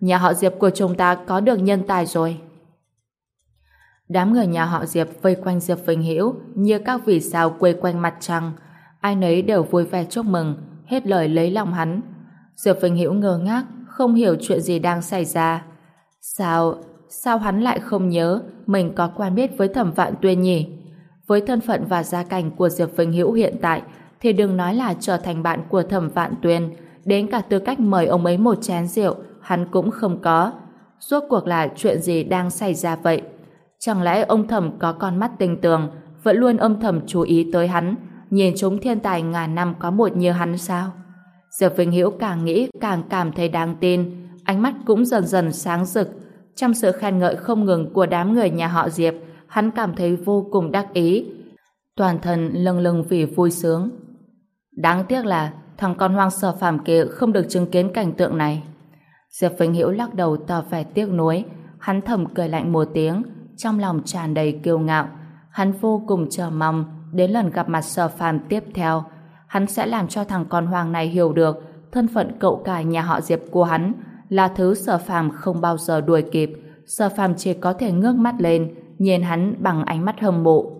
Nhà họ Diệp của chúng ta có được nhân tài rồi. Đám người nhà họ Diệp vây quanh Diệp Vinh Hữu như các vì sao quây quanh mặt trăng. Ai nấy đều vui vẻ chúc mừng, hết lời lấy lòng hắn. Diệp Vinh Hữu ngơ ngác, không hiểu chuyện gì đang xảy ra. Sao, sao hắn lại không nhớ mình có quen biết với thẩm vạn tuyên nhỉ? Với thân phận và gia cảnh của Diệp Vinh Hữu hiện tại, thì đừng nói là trở thành bạn của thẩm vạn tuyên, đến cả tư cách mời ông ấy một chén rượu, hắn cũng không có. Suốt cuộc là chuyện gì đang xảy ra vậy? Chẳng lẽ ông thẩm có con mắt tinh tường, vẫn luôn âm thầm chú ý tới hắn, nhìn chúng thiên tài ngàn năm có một như hắn sao? Diệp Vinh Hiễu càng nghĩ càng cảm thấy đáng tin, ánh mắt cũng dần dần sáng rực. Trong sự khen ngợi không ngừng của đám người nhà họ Diệp, hắn cảm thấy vô cùng đắc ý. Toàn thân lâng lâng vì vui sướng. Đáng tiếc là thằng con hoang sở phàm kia không được chứng kiến cảnh tượng này. Diệp Vĩnh Hiễu lắc đầu tỏ vẻ tiếc nuối, hắn thầm cười lạnh một tiếng, trong lòng tràn đầy kiêu ngạo. Hắn vô cùng chờ mong đến lần gặp mặt sở phàm tiếp theo, hắn sẽ làm cho thằng con hoang này hiểu được thân phận cậu cả nhà họ Diệp của hắn là thứ sở phàm không bao giờ đuổi kịp, sở phàm chỉ có thể ngước mắt lên, nhìn hắn bằng ánh mắt hâm mộ.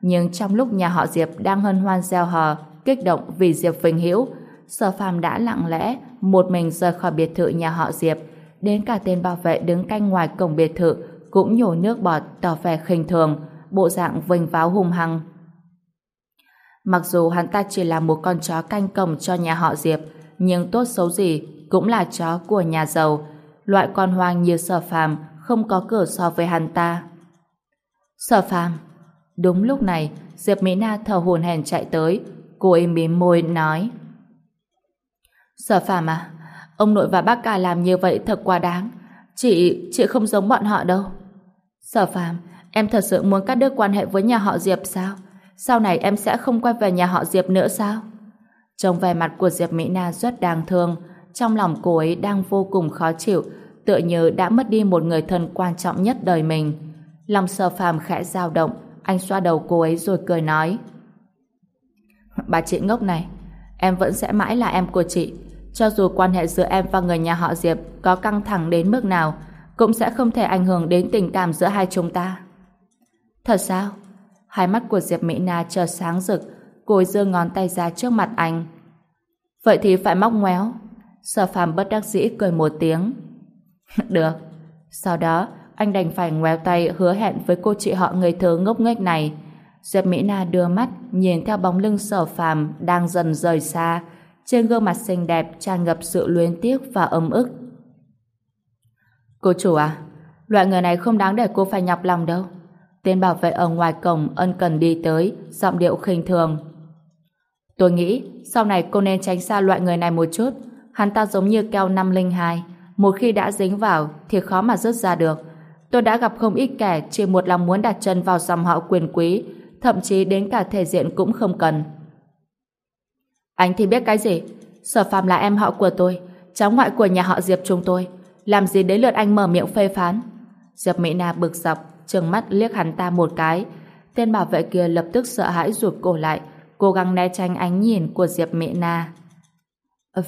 Nhưng trong lúc nhà họ Diệp đang hân hoan gieo hò, kích động vì Diệp Vinh Hiễu, Sở Phàm đã lặng lẽ một mình rời khỏi biệt thự nhà họ Diệp, đến cả tên bảo vệ đứng canh ngoài cổng biệt thự cũng nhổ nước bọt tỏ vẻ khinh thường, bộ dạng vênh váo hung hăng. Mặc dù hắn ta chỉ là một con chó canh cổng cho nhà họ Diệp, nhưng tốt xấu gì cũng là chó của nhà giàu. Loại con hoang như sở phàm không có cửa so với hắn ta. Sở phàm Đúng lúc này, Diệp Mỹ Na thở hồn hển chạy tới, Cô ấy mím môi nói. Sở phàm à Ông nội và bác cả làm như vậy thật quá đáng. Chị, chị không giống bọn họ đâu. Sở phàm Em thật sự muốn cắt đứt quan hệ với nhà họ Diệp sao? Sau này em sẽ không quay về nhà họ Diệp nữa sao? Trong vẻ mặt của Diệp Mỹ Na rất đáng thương. Trong lòng cô ấy đang vô cùng khó chịu Tựa như đã mất đi một người thân quan trọng nhất đời mình. Lòng sở phàm khẽ dao động Anh xoa đầu cô ấy rồi cười nói Bà chị ngốc này, em vẫn sẽ mãi là em của chị. Cho dù quan hệ giữa em và người nhà họ Diệp có căng thẳng đến mức nào, cũng sẽ không thể ảnh hưởng đến tình cảm giữa hai chúng ta. Thật sao? Hai mắt của Diệp Mỹ Na chờ sáng rực, cô giơ ngón tay ra trước mặt anh. Vậy thì phải móc ngoéo. Sở phàm bất đắc dĩ cười một tiếng. [LAUGHS] Được. Sau đó, anh đành phải ngoéo tay hứa hẹn với cô chị họ người thớ ngốc nghếch này Diệp Mỹ Na đưa mắt nhìn theo bóng lưng sở phàm đang dần rời xa trên gương mặt xinh đẹp tràn ngập sự luyến tiếc và ấm ức. Cô chủ à, loại người này không đáng để cô phải nhọc lòng đâu. Tên bảo vệ ở ngoài cổng ân cần đi tới, giọng điệu khinh thường. Tôi nghĩ sau này cô nên tránh xa loại người này một chút. Hắn ta giống như keo 502, một khi đã dính vào thì khó mà rớt ra được. Tôi đã gặp không ít kẻ chỉ một lòng muốn đặt chân vào dòng họ quyền quý thậm chí đến cả thể diện cũng không cần. Anh thì biết cái gì? Sở Phạm là em họ của tôi, cháu ngoại của nhà họ Diệp chúng tôi. Làm gì đến lượt anh mở miệng phê phán? Diệp Mỹ Na bực dọc, trừng mắt liếc hắn ta một cái. Tên bảo vệ kia lập tức sợ hãi rụt cổ lại, cố gắng né tránh ánh nhìn của Diệp Mỹ Na.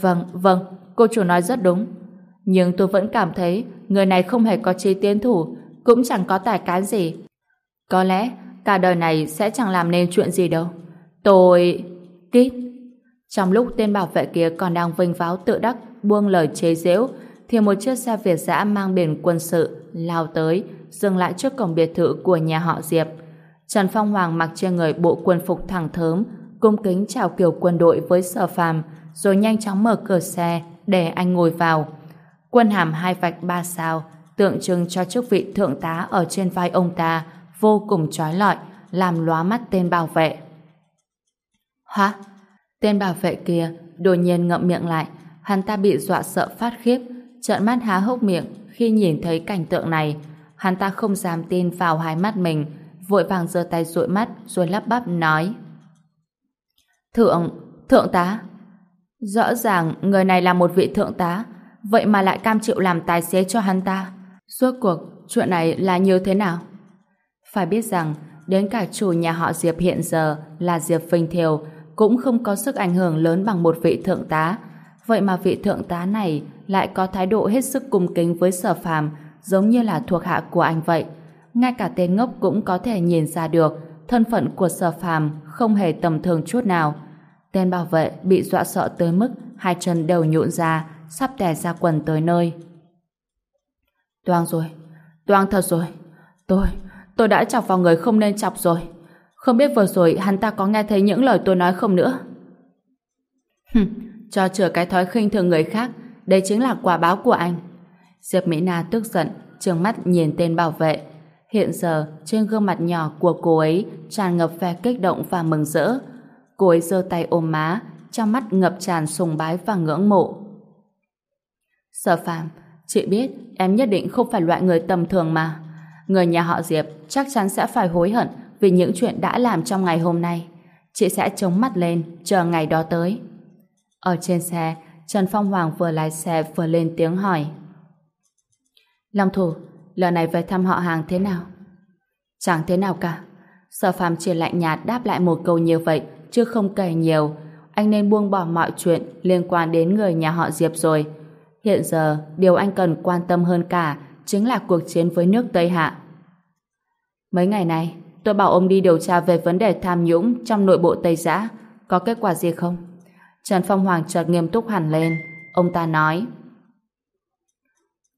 Vâng, vâng, cô chủ nói rất đúng. Nhưng tôi vẫn cảm thấy người này không hề có trí tiến thủ, cũng chẳng có tài cán gì. Có lẽ cả đời này sẽ chẳng làm nên chuyện gì đâu. Tôi... Kít. Trong lúc tên bảo vệ kia còn đang vinh váo tự đắc buông lời chế giễu thì một chiếc xe Việt dã mang biển quân sự lao tới dừng lại trước cổng biệt thự của nhà họ Diệp. Trần Phong Hoàng mặc trên người bộ quân phục thẳng thớm cung kính chào kiểu quân đội với sở phàm rồi nhanh chóng mở cửa xe để anh ngồi vào. Quân hàm hai vạch ba sao tượng trưng cho chức vị thượng tá ở trên vai ông ta vô cùng trói lọi, làm lóa mắt tên bảo vệ. Hả? Tên bảo vệ kia đột nhiên ngậm miệng lại, hắn ta bị dọa sợ phát khiếp, trợn mắt há hốc miệng khi nhìn thấy cảnh tượng này. Hắn ta không dám tin vào hai mắt mình, vội vàng giơ tay dụi mắt rồi lắp bắp nói. Thượng, thượng tá. Rõ ràng người này là một vị thượng tá, vậy mà lại cam chịu làm tài xế cho hắn ta. Suốt cuộc, chuyện này là như thế nào? Phải biết rằng, đến cả chủ nhà họ Diệp hiện giờ là Diệp Vinh Thiều cũng không có sức ảnh hưởng lớn bằng một vị thượng tá. Vậy mà vị thượng tá này lại có thái độ hết sức cung kính với sở phàm giống như là thuộc hạ của anh vậy. Ngay cả tên ngốc cũng có thể nhìn ra được thân phận của sở phàm không hề tầm thường chút nào. Tên bảo vệ bị dọa sợ tới mức hai chân đều nhũn ra, sắp tè ra quần tới nơi. Toang rồi, toang thật rồi. Tôi, tôi đã chọc vào người không nên chọc rồi. Không biết vừa rồi hắn ta có nghe thấy những lời tôi nói không nữa. Hừm, cho chừa cái thói khinh thường người khác, đây chính là quả báo của anh. Diệp Mỹ Na tức giận, trừng mắt nhìn tên bảo vệ. Hiện giờ, trên gương mặt nhỏ của cô ấy tràn ngập vẻ kích động và mừng rỡ. Cô ấy giơ tay ôm má, trong mắt ngập tràn sùng bái và ngưỡng mộ. Sở phàm, chị biết em nhất định không phải loại người tầm thường mà. Người nhà họ Diệp chắc chắn sẽ phải hối hận vì những chuyện đã làm trong ngày hôm nay. Chị sẽ chống mắt lên, chờ ngày đó tới. Ở trên xe, Trần Phong Hoàng vừa lái xe vừa lên tiếng hỏi. Long thủ, lần này về thăm họ hàng thế nào? Chẳng thế nào cả. Sở phàm chỉ lạnh nhạt đáp lại một câu như vậy, chứ không kể nhiều. Anh nên buông bỏ mọi chuyện liên quan đến người nhà họ Diệp rồi. Hiện giờ, điều anh cần quan tâm hơn cả chính là cuộc chiến với nước Tây Hạ. Mấy ngày này, tôi bảo ông đi điều tra về vấn đề tham nhũng trong nội bộ Tây Giã. Có kết quả gì không? Trần Phong Hoàng chợt nghiêm túc hẳn lên. Ông ta nói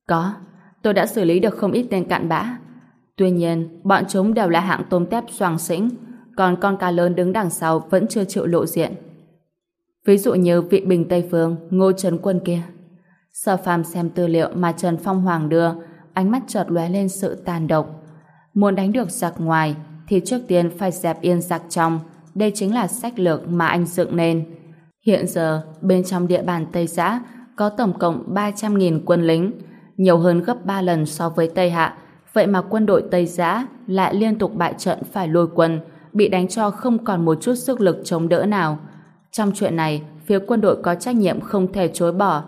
Có, tôi đã xử lý được không ít tên cặn bã. Tuy nhiên, bọn chúng đều là hạng tôm tép soàng xĩnh, còn con cá lớn đứng đằng sau vẫn chưa chịu lộ diện. Ví dụ như vị bình Tây Phương, Ngô Trấn Quân kia. Sở phàm xem tư liệu mà Trần Phong Hoàng đưa, ánh mắt chợt lóe lên sự tàn độc. Muốn đánh được giặc ngoài, thì trước tiên phải dẹp yên giặc trong. Đây chính là sách lược mà anh dựng nên. Hiện giờ, bên trong địa bàn Tây Giã có tổng cộng 300.000 quân lính, nhiều hơn gấp 3 lần so với Tây Hạ. Vậy mà quân đội Tây Giã lại liên tục bại trận phải lôi quân, bị đánh cho không còn một chút sức lực chống đỡ nào. Trong chuyện này, phía quân đội có trách nhiệm không thể chối bỏ.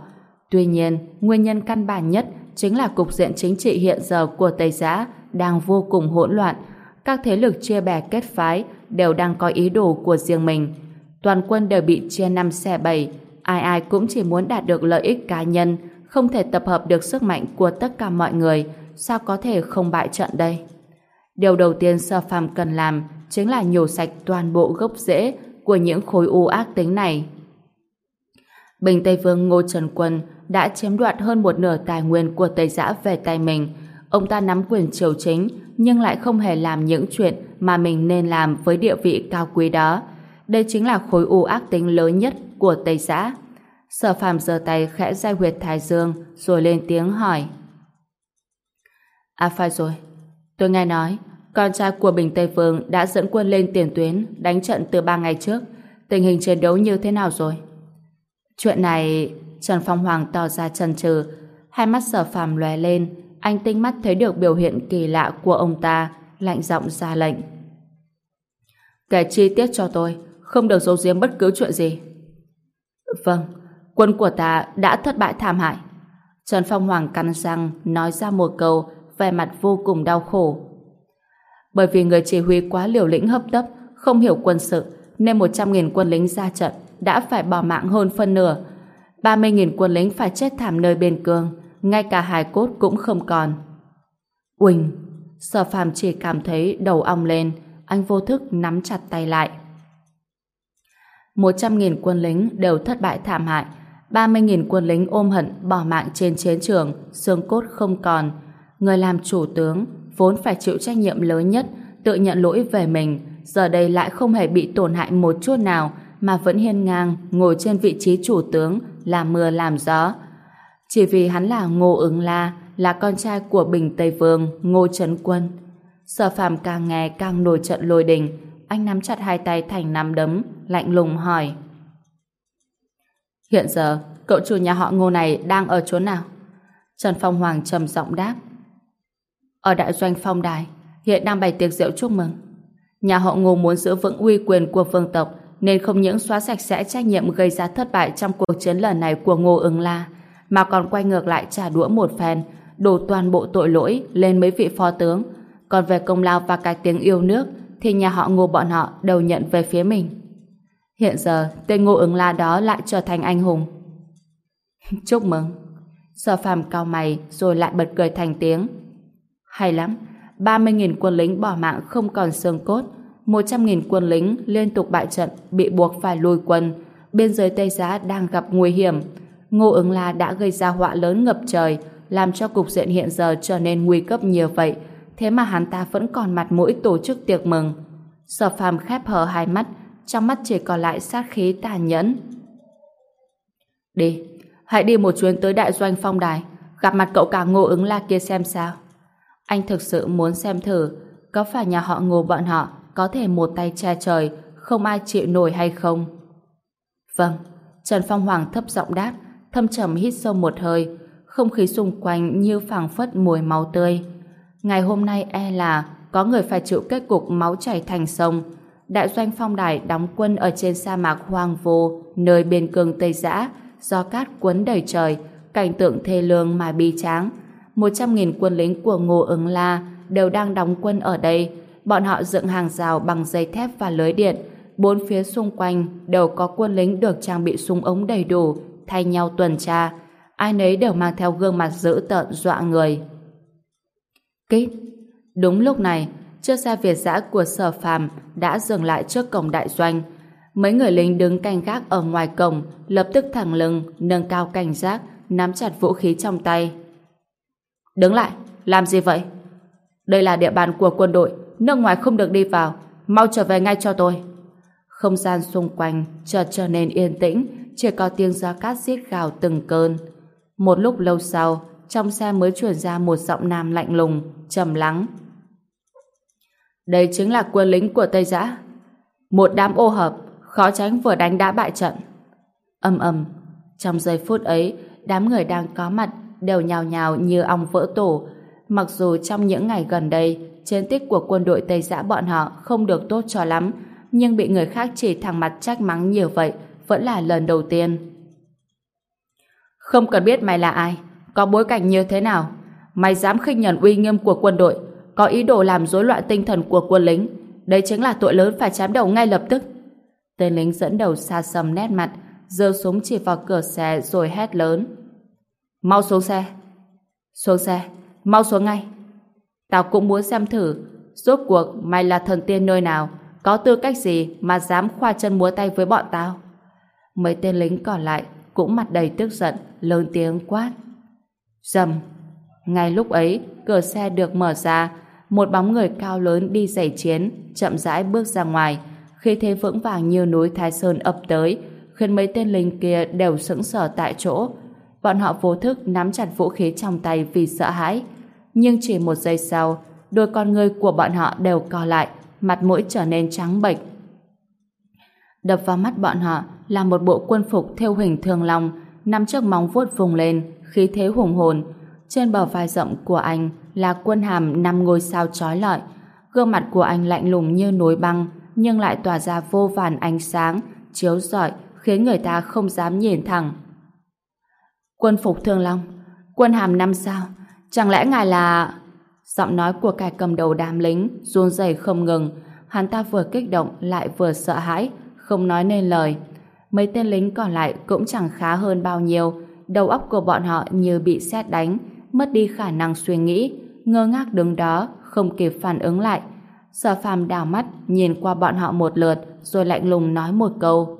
Tuy nhiên, nguyên nhân căn bản nhất chính là cục diện chính trị hiện giờ của Tây Giã đang vô cùng hỗn loạn. Các thế lực chia bè kết phái đều đang có ý đồ của riêng mình. Toàn quân đều bị chia năm xe bảy, ai ai cũng chỉ muốn đạt được lợi ích cá nhân, không thể tập hợp được sức mạnh của tất cả mọi người, sao có thể không bại trận đây? Điều đầu tiên Sơ Phàm cần làm chính là nhổ sạch toàn bộ gốc rễ của những khối u ác tính này. Bình Tây Vương Ngô Trần Quân đã chiếm đoạt hơn một nửa tài nguyên của Tây Giã về tay mình. Ông ta nắm quyền triều chính nhưng lại không hề làm những chuyện mà mình nên làm với địa vị cao quý đó. Đây chính là khối u ác tính lớn nhất của Tây Giã. Sở phàm giơ tay khẽ dai huyệt thái dương rồi lên tiếng hỏi. À phải rồi, tôi nghe nói con trai của Bình Tây Vương đã dẫn quân lên tiền tuyến đánh trận từ ba ngày trước. Tình hình chiến đấu như thế nào rồi? Chuyện này... Trần Phong Hoàng tỏ ra chần chừ. Hai mắt sở phàm lóe lên, anh tinh mắt thấy được biểu hiện kỳ lạ của ông ta, lạnh giọng ra lệnh. Kể chi tiết cho tôi, không được giấu giếm bất cứ chuyện gì. Vâng quân của ta đã thất bại thảm hại. Trần Phong Hoàng cắn răng, nói ra một câu, vẻ mặt vô cùng đau khổ. Bởi vì người chỉ huy quá liều lĩnh hấp tấp, không hiểu quân sự, nên 100.000 quân lính ra trận đã phải bỏ mạng hơn phân nửa 30.000 quân lính phải chết thảm nơi biên cương, ngay cả hài cốt cũng không còn. Uỳnh, sở phàm chỉ cảm thấy đầu ong lên, anh vô thức nắm chặt tay lại. 100.000 quân lính đều thất bại thảm hại, 30.000 quân lính ôm hận bỏ mạng trên chiến trường, xương cốt không còn. Người làm chủ tướng vốn phải chịu trách nhiệm lớn nhất, tự nhận lỗi về mình, giờ đây lại không hề bị tổn hại một chút nào, mà vẫn hiên ngang ngồi trên vị trí chủ tướng làm mưa làm gió. Chỉ vì hắn là Ngô ứng la, là con trai của Bình Tây Vương, Ngô Trấn Quân. Sở phàm càng nghe càng nổi trận lôi đình, anh nắm chặt hai tay thành nắm đấm, lạnh lùng hỏi. Hiện giờ, cậu chủ nhà họ Ngô này đang ở chỗ nào? Trần Phong Hoàng trầm giọng đáp. Ở đại doanh phong đài, hiện đang bày tiệc rượu chúc mừng. Nhà họ Ngô muốn giữ vững uy quyền của vương tộc, nên không những xóa sạch sẽ trách nhiệm gây ra thất bại trong cuộc chiến lần này của Ngô Ứng La, mà còn quay ngược lại trả đũa một phen, đổ toàn bộ tội lỗi lên mấy vị phó tướng. Còn về công lao và cái tiếng yêu nước thì nhà họ ngô bọn họ đều nhận về phía mình. Hiện giờ, tên ngô ứng la đó lại trở thành anh hùng. [LAUGHS] Chúc mừng. Sở phàm cao mày rồi lại bật cười thành tiếng. Hay lắm, 30.000 quân lính bỏ mạng không còn xương cốt, 100.000 quân lính liên tục bại trận bị buộc phải lùi quân, biên giới Tây Giá đang gặp nguy hiểm. Ngô ứng la đã gây ra họa lớn ngập trời, làm cho cục diện hiện giờ trở nên nguy cấp nhiều vậy, thế mà hắn ta vẫn còn mặt mũi tổ chức tiệc mừng. Sở phàm khép hờ hai mắt, trong mắt chỉ còn lại sát khí tàn nhẫn. Đi, hãy đi một chuyến tới đại doanh phong đài, gặp mặt cậu cả ngô ứng la kia xem sao. Anh thực sự muốn xem thử, có phải nhà họ ngô bọn họ có thể một tay che trời, không ai chịu nổi hay không? Vâng, Trần Phong Hoàng thấp giọng đáp, thâm trầm hít sâu một hơi, không khí xung quanh như phảng phất mùi máu tươi. Ngày hôm nay e là có người phải chịu kết cục máu chảy thành sông. Đại doanh phong đài đóng quân ở trên sa mạc hoang vô, nơi biên cương Tây Giã, do cát cuốn đầy trời, cảnh tượng thê lương mà bi tráng. Một trăm nghìn quân lính của Ngô ứng La đều đang đóng quân ở đây. Bọn họ dựng hàng rào bằng dây thép và lưới điện. Bốn phía xung quanh đều có quân lính được trang bị súng ống đầy đủ, thay nhau tuần tra. Ai nấy đều mang theo gương mặt dữ tợn dọa người. Kít Đúng lúc này, chiếc xe Việt giã của sở phàm đã dừng lại trước cổng đại doanh. Mấy người lính đứng canh gác ở ngoài cổng, lập tức thẳng lưng, nâng cao cảnh giác, nắm chặt vũ khí trong tay. Đứng lại, làm gì vậy? Đây là địa bàn của quân đội, nước ngoài không được đi vào, mau trở về ngay cho tôi. Không gian xung quanh chợt trở nên yên tĩnh, chỉ có tiếng gió cát xiết gào từng cơn. Một lúc lâu sau, trong xe mới truyền ra một giọng nam lạnh lùng, trầm lắng. Đây chính là quân lính của Tây Giã. Một đám ô hợp, khó tránh vừa đánh đã bại trận. Âm ầm, trong giây phút ấy, đám người đang có mặt đều nhào nhào như ong vỡ tổ. Mặc dù trong những ngày gần đây, chiến tích của quân đội Tây Giã bọn họ không được tốt cho lắm, nhưng bị người khác chỉ thẳng mặt trách mắng nhiều vậy vẫn là lần đầu tiên. Không cần biết mày là ai, có bối cảnh như thế nào, mày dám khinh nhẫn uy nghiêm của quân đội, có ý đồ làm rối loạn tinh thần của quân lính, đây chính là tội lớn phải chém đầu ngay lập tức. Tên lính dẫn đầu xa xăm nét mặt, giơ súng chỉ vào cửa xe rồi hét lớn. Mau xuống xe. Xuống xe, mau xuống ngay. Tao cũng muốn xem thử, rốt cuộc mày là thần tiên nơi nào, có tư cách gì mà dám khoa chân múa tay với bọn tao. Mấy tên lính còn lại cũng mặt đầy tức giận, lớn tiếng quát. Dầm. Ngay lúc ấy, cửa xe được mở ra, một bóng người cao lớn đi giày chiến, chậm rãi bước ra ngoài, khi thế vững vàng như núi Thái Sơn ập tới, khiến mấy tên lính kia đều sững sờ tại chỗ. Bọn họ vô thức nắm chặt vũ khí trong tay vì sợ hãi. Nhưng chỉ một giây sau, đôi con người của bọn họ đều co lại, mặt mũi trở nên trắng bệch. Đập vào mắt bọn họ là một bộ quân phục theo hình thường long, nằm trước móng vuốt vùng lên, khí thế hùng hồn. Trên bờ vai rộng của anh là quân hàm năm ngôi sao trói lọi. Gương mặt của anh lạnh lùng như núi băng, nhưng lại tỏa ra vô vàn ánh sáng, chiếu rọi, khiến người ta không dám nhìn thẳng. Quân phục Thương Long, quân hàm năm sao, chẳng lẽ ngài là... Giọng nói của kẻ cầm đầu đám lính run rẩy không ngừng, hắn ta vừa kích động lại vừa sợ hãi, không nói nên lời. Mấy tên lính còn lại cũng chẳng khá hơn bao nhiêu, đầu óc của bọn họ như bị sét đánh, mất đi khả năng suy nghĩ, ngơ ngác đứng đó, không kịp phản ứng lại. Sở phàm đảo mắt, nhìn qua bọn họ một lượt, rồi lạnh lùng nói một câu.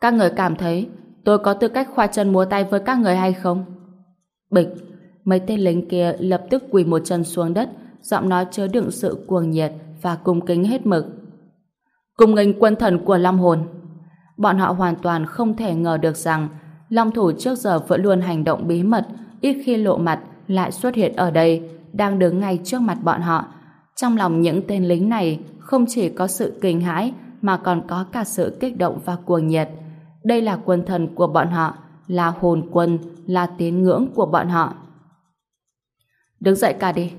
Các người cảm thấy tôi có tư cách khoa chân múa tay với các người hay không? Bịch, mấy tên lính kia lập tức quỳ một chân xuống đất, giọng nói chứa đựng sự cuồng nhiệt và cung kính hết mực. Cung nghênh quân thần của Long Hồn. Bọn họ hoàn toàn không thể ngờ được rằng Long Thủ trước giờ vẫn luôn hành động bí mật, ít khi lộ mặt, lại xuất hiện ở đây, đang đứng ngay trước mặt bọn họ. Trong lòng những tên lính này không chỉ có sự kinh hãi, mà còn có cả sự kích động và cuồng nhiệt. Đây là quân thần của bọn họ, là hồn quân, là tín ngưỡng của bọn họ. Đứng dậy cả đi.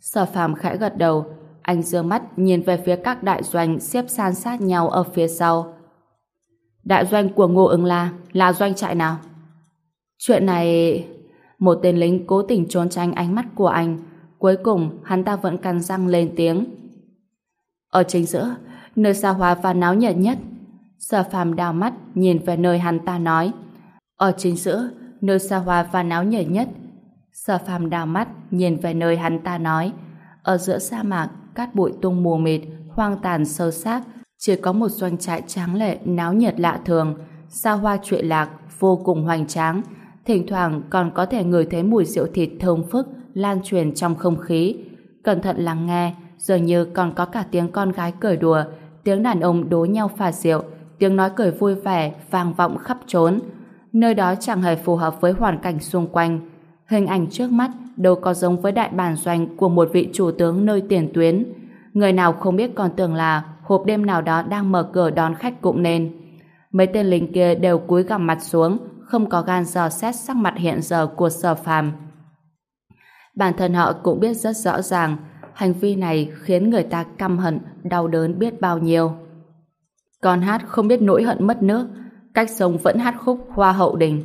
Sở phàm khẽ gật đầu, anh dương mắt nhìn về phía các đại doanh xếp san sát nhau ở phía sau. Đại doanh của Ngô Ứng La là doanh trại nào? Chuyện này... Một tên lính cố tình trốn tránh ánh mắt của anh. Cuối cùng, hắn ta vẫn cắn răng lên tiếng. Ở chính giữa, nơi xa hoa và náo nhiệt nhất. Sở phàm đào mắt, nhìn về nơi hắn ta nói. Ở chính giữa, nơi xa hoa và náo nhiệt nhất. Sở phàm đào mắt, nhìn về nơi hắn ta nói. Ở giữa sa mạc, cát bụi tung mù mịt, hoang tàn sâu xác, chỉ có một doanh trại tráng lệ náo nhiệt lạ thường, xa hoa trụy lạc, vô cùng hoành tráng, thỉnh thoảng còn có thể ngửi thấy mùi rượu thịt thơm phức lan truyền trong không khí. Cẩn thận lắng nghe, dường như còn có cả tiếng con gái cười đùa, tiếng đàn ông đố nhau pha rượu, tiếng nói cười vui vẻ vang vọng khắp trốn. Nơi đó chẳng hề phù hợp với hoàn cảnh xung quanh. Hình ảnh trước mắt đâu có giống với đại bản doanh của một vị chủ tướng nơi tiền tuyến. Người nào không biết còn tưởng là hộp đêm nào đó đang mở cửa đón khách cũng nên. Mấy tên lính kia đều cúi gằm mặt xuống, không có gan dò xét sắc mặt hiện giờ của sở phàm. Bản thân họ cũng biết rất rõ ràng, hành vi này khiến người ta căm hận, đau đớn biết bao nhiêu. Con hát không biết nỗi hận mất nước, cách sông vẫn hát khúc hoa hậu đình.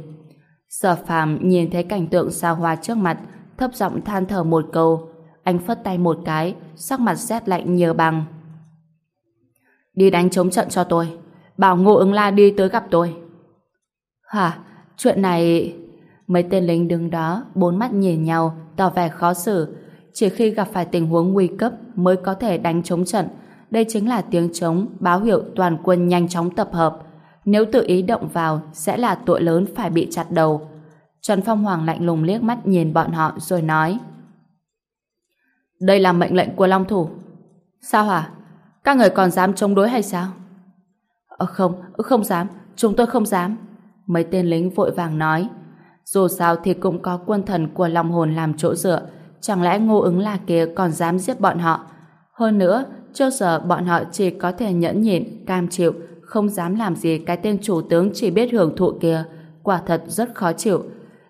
Sở phàm nhìn thấy cảnh tượng xa hoa trước mặt, thấp giọng than thở một câu. Anh phất tay một cái, sắc mặt rét lạnh nhờ bằng. Đi đánh chống trận cho tôi. Bảo Ngô ứng la đi tới gặp tôi. Hả? Chuyện này... Mấy tên lính đứng đó, bốn mắt nhìn nhau, tỏ vẻ khó xử. Chỉ khi gặp phải tình huống nguy cấp mới có thể đánh chống trận. Đây chính là tiếng trống báo hiệu toàn quân nhanh chóng tập hợp. Nếu tự ý động vào, sẽ là tội lớn phải bị chặt đầu. Trần Phong Hoàng lạnh lùng liếc mắt nhìn bọn họ rồi nói Đây là mệnh lệnh của Long Thủ. Sao hả? Các người còn dám chống đối hay sao? Ờ không, không dám, chúng tôi không dám. Mấy tên lính vội vàng nói Dù sao thì cũng có quân thần của lòng hồn làm chỗ dựa Chẳng lẽ ngô ứng là kia còn dám giết bọn họ Hơn nữa Trước giờ bọn họ chỉ có thể nhẫn nhịn Cam chịu Không dám làm gì cái tên chủ tướng chỉ biết hưởng thụ kia Quả thật rất khó chịu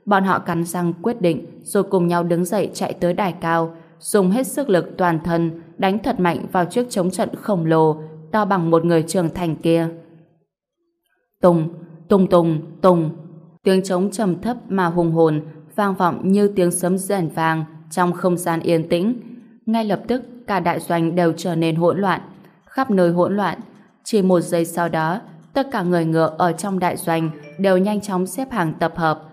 Bọn họ cắn răng quyết định Rồi cùng nhau đứng dậy chạy tới đài cao Dùng hết sức lực toàn thân Đánh thật mạnh vào chiếc chống trận khổng lồ To bằng một người trưởng thành kia Tùng Tùng tùng, tùng. Tiếng trống trầm thấp mà hùng hồn vang vọng như tiếng sấm rền vàng trong không gian yên tĩnh. Ngay lập tức, cả đại doanh đều trở nên hỗn loạn. Khắp nơi hỗn loạn. Chỉ một giây sau đó, tất cả người ngựa ở trong đại doanh đều nhanh chóng xếp hàng tập hợp.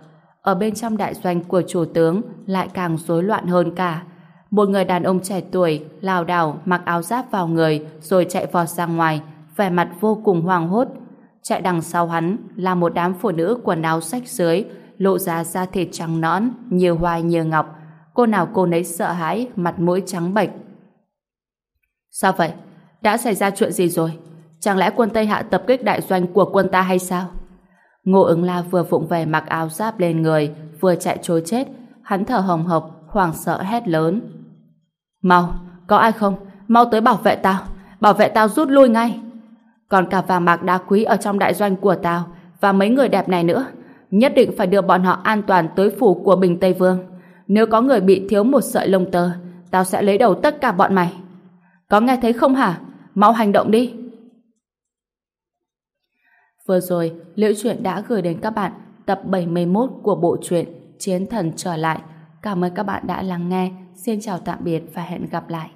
Ở bên trong đại doanh của chủ tướng lại càng rối loạn hơn cả. Một người đàn ông trẻ tuổi, lảo đảo, mặc áo giáp vào người rồi chạy vọt ra ngoài, vẻ mặt vô cùng hoang hốt, Chạy đằng sau hắn là một đám phụ nữ quần áo sách dưới, lộ ra da thịt trắng nõn, như hoài như ngọc. Cô nào cô nấy sợ hãi, mặt mũi trắng bệch. Sao vậy? Đã xảy ra chuyện gì rồi? Chẳng lẽ quân Tây Hạ tập kích đại doanh của quân ta hay sao? Ngô ứng la vừa vụng về mặc áo giáp lên người, vừa chạy trối chết. Hắn thở hồng hộc, hoảng sợ hét lớn. Mau, có ai không? Mau tới bảo vệ tao. Bảo vệ tao rút lui ngay. Còn cả vàng bạc đá quý ở trong đại doanh của tao và mấy người đẹp này nữa. Nhất định phải đưa bọn họ an toàn tới phủ của Bình Tây Vương. Nếu có người bị thiếu một sợi lông tơ, tao sẽ lấy đầu tất cả bọn mày. Có nghe thấy không hả? Mau hành động đi. Vừa rồi, Liễu Chuyện đã gửi đến các bạn tập 71 của bộ truyện Chiến Thần Trở Lại. Cảm ơn các bạn đã lắng nghe. Xin chào tạm biệt và hẹn gặp lại.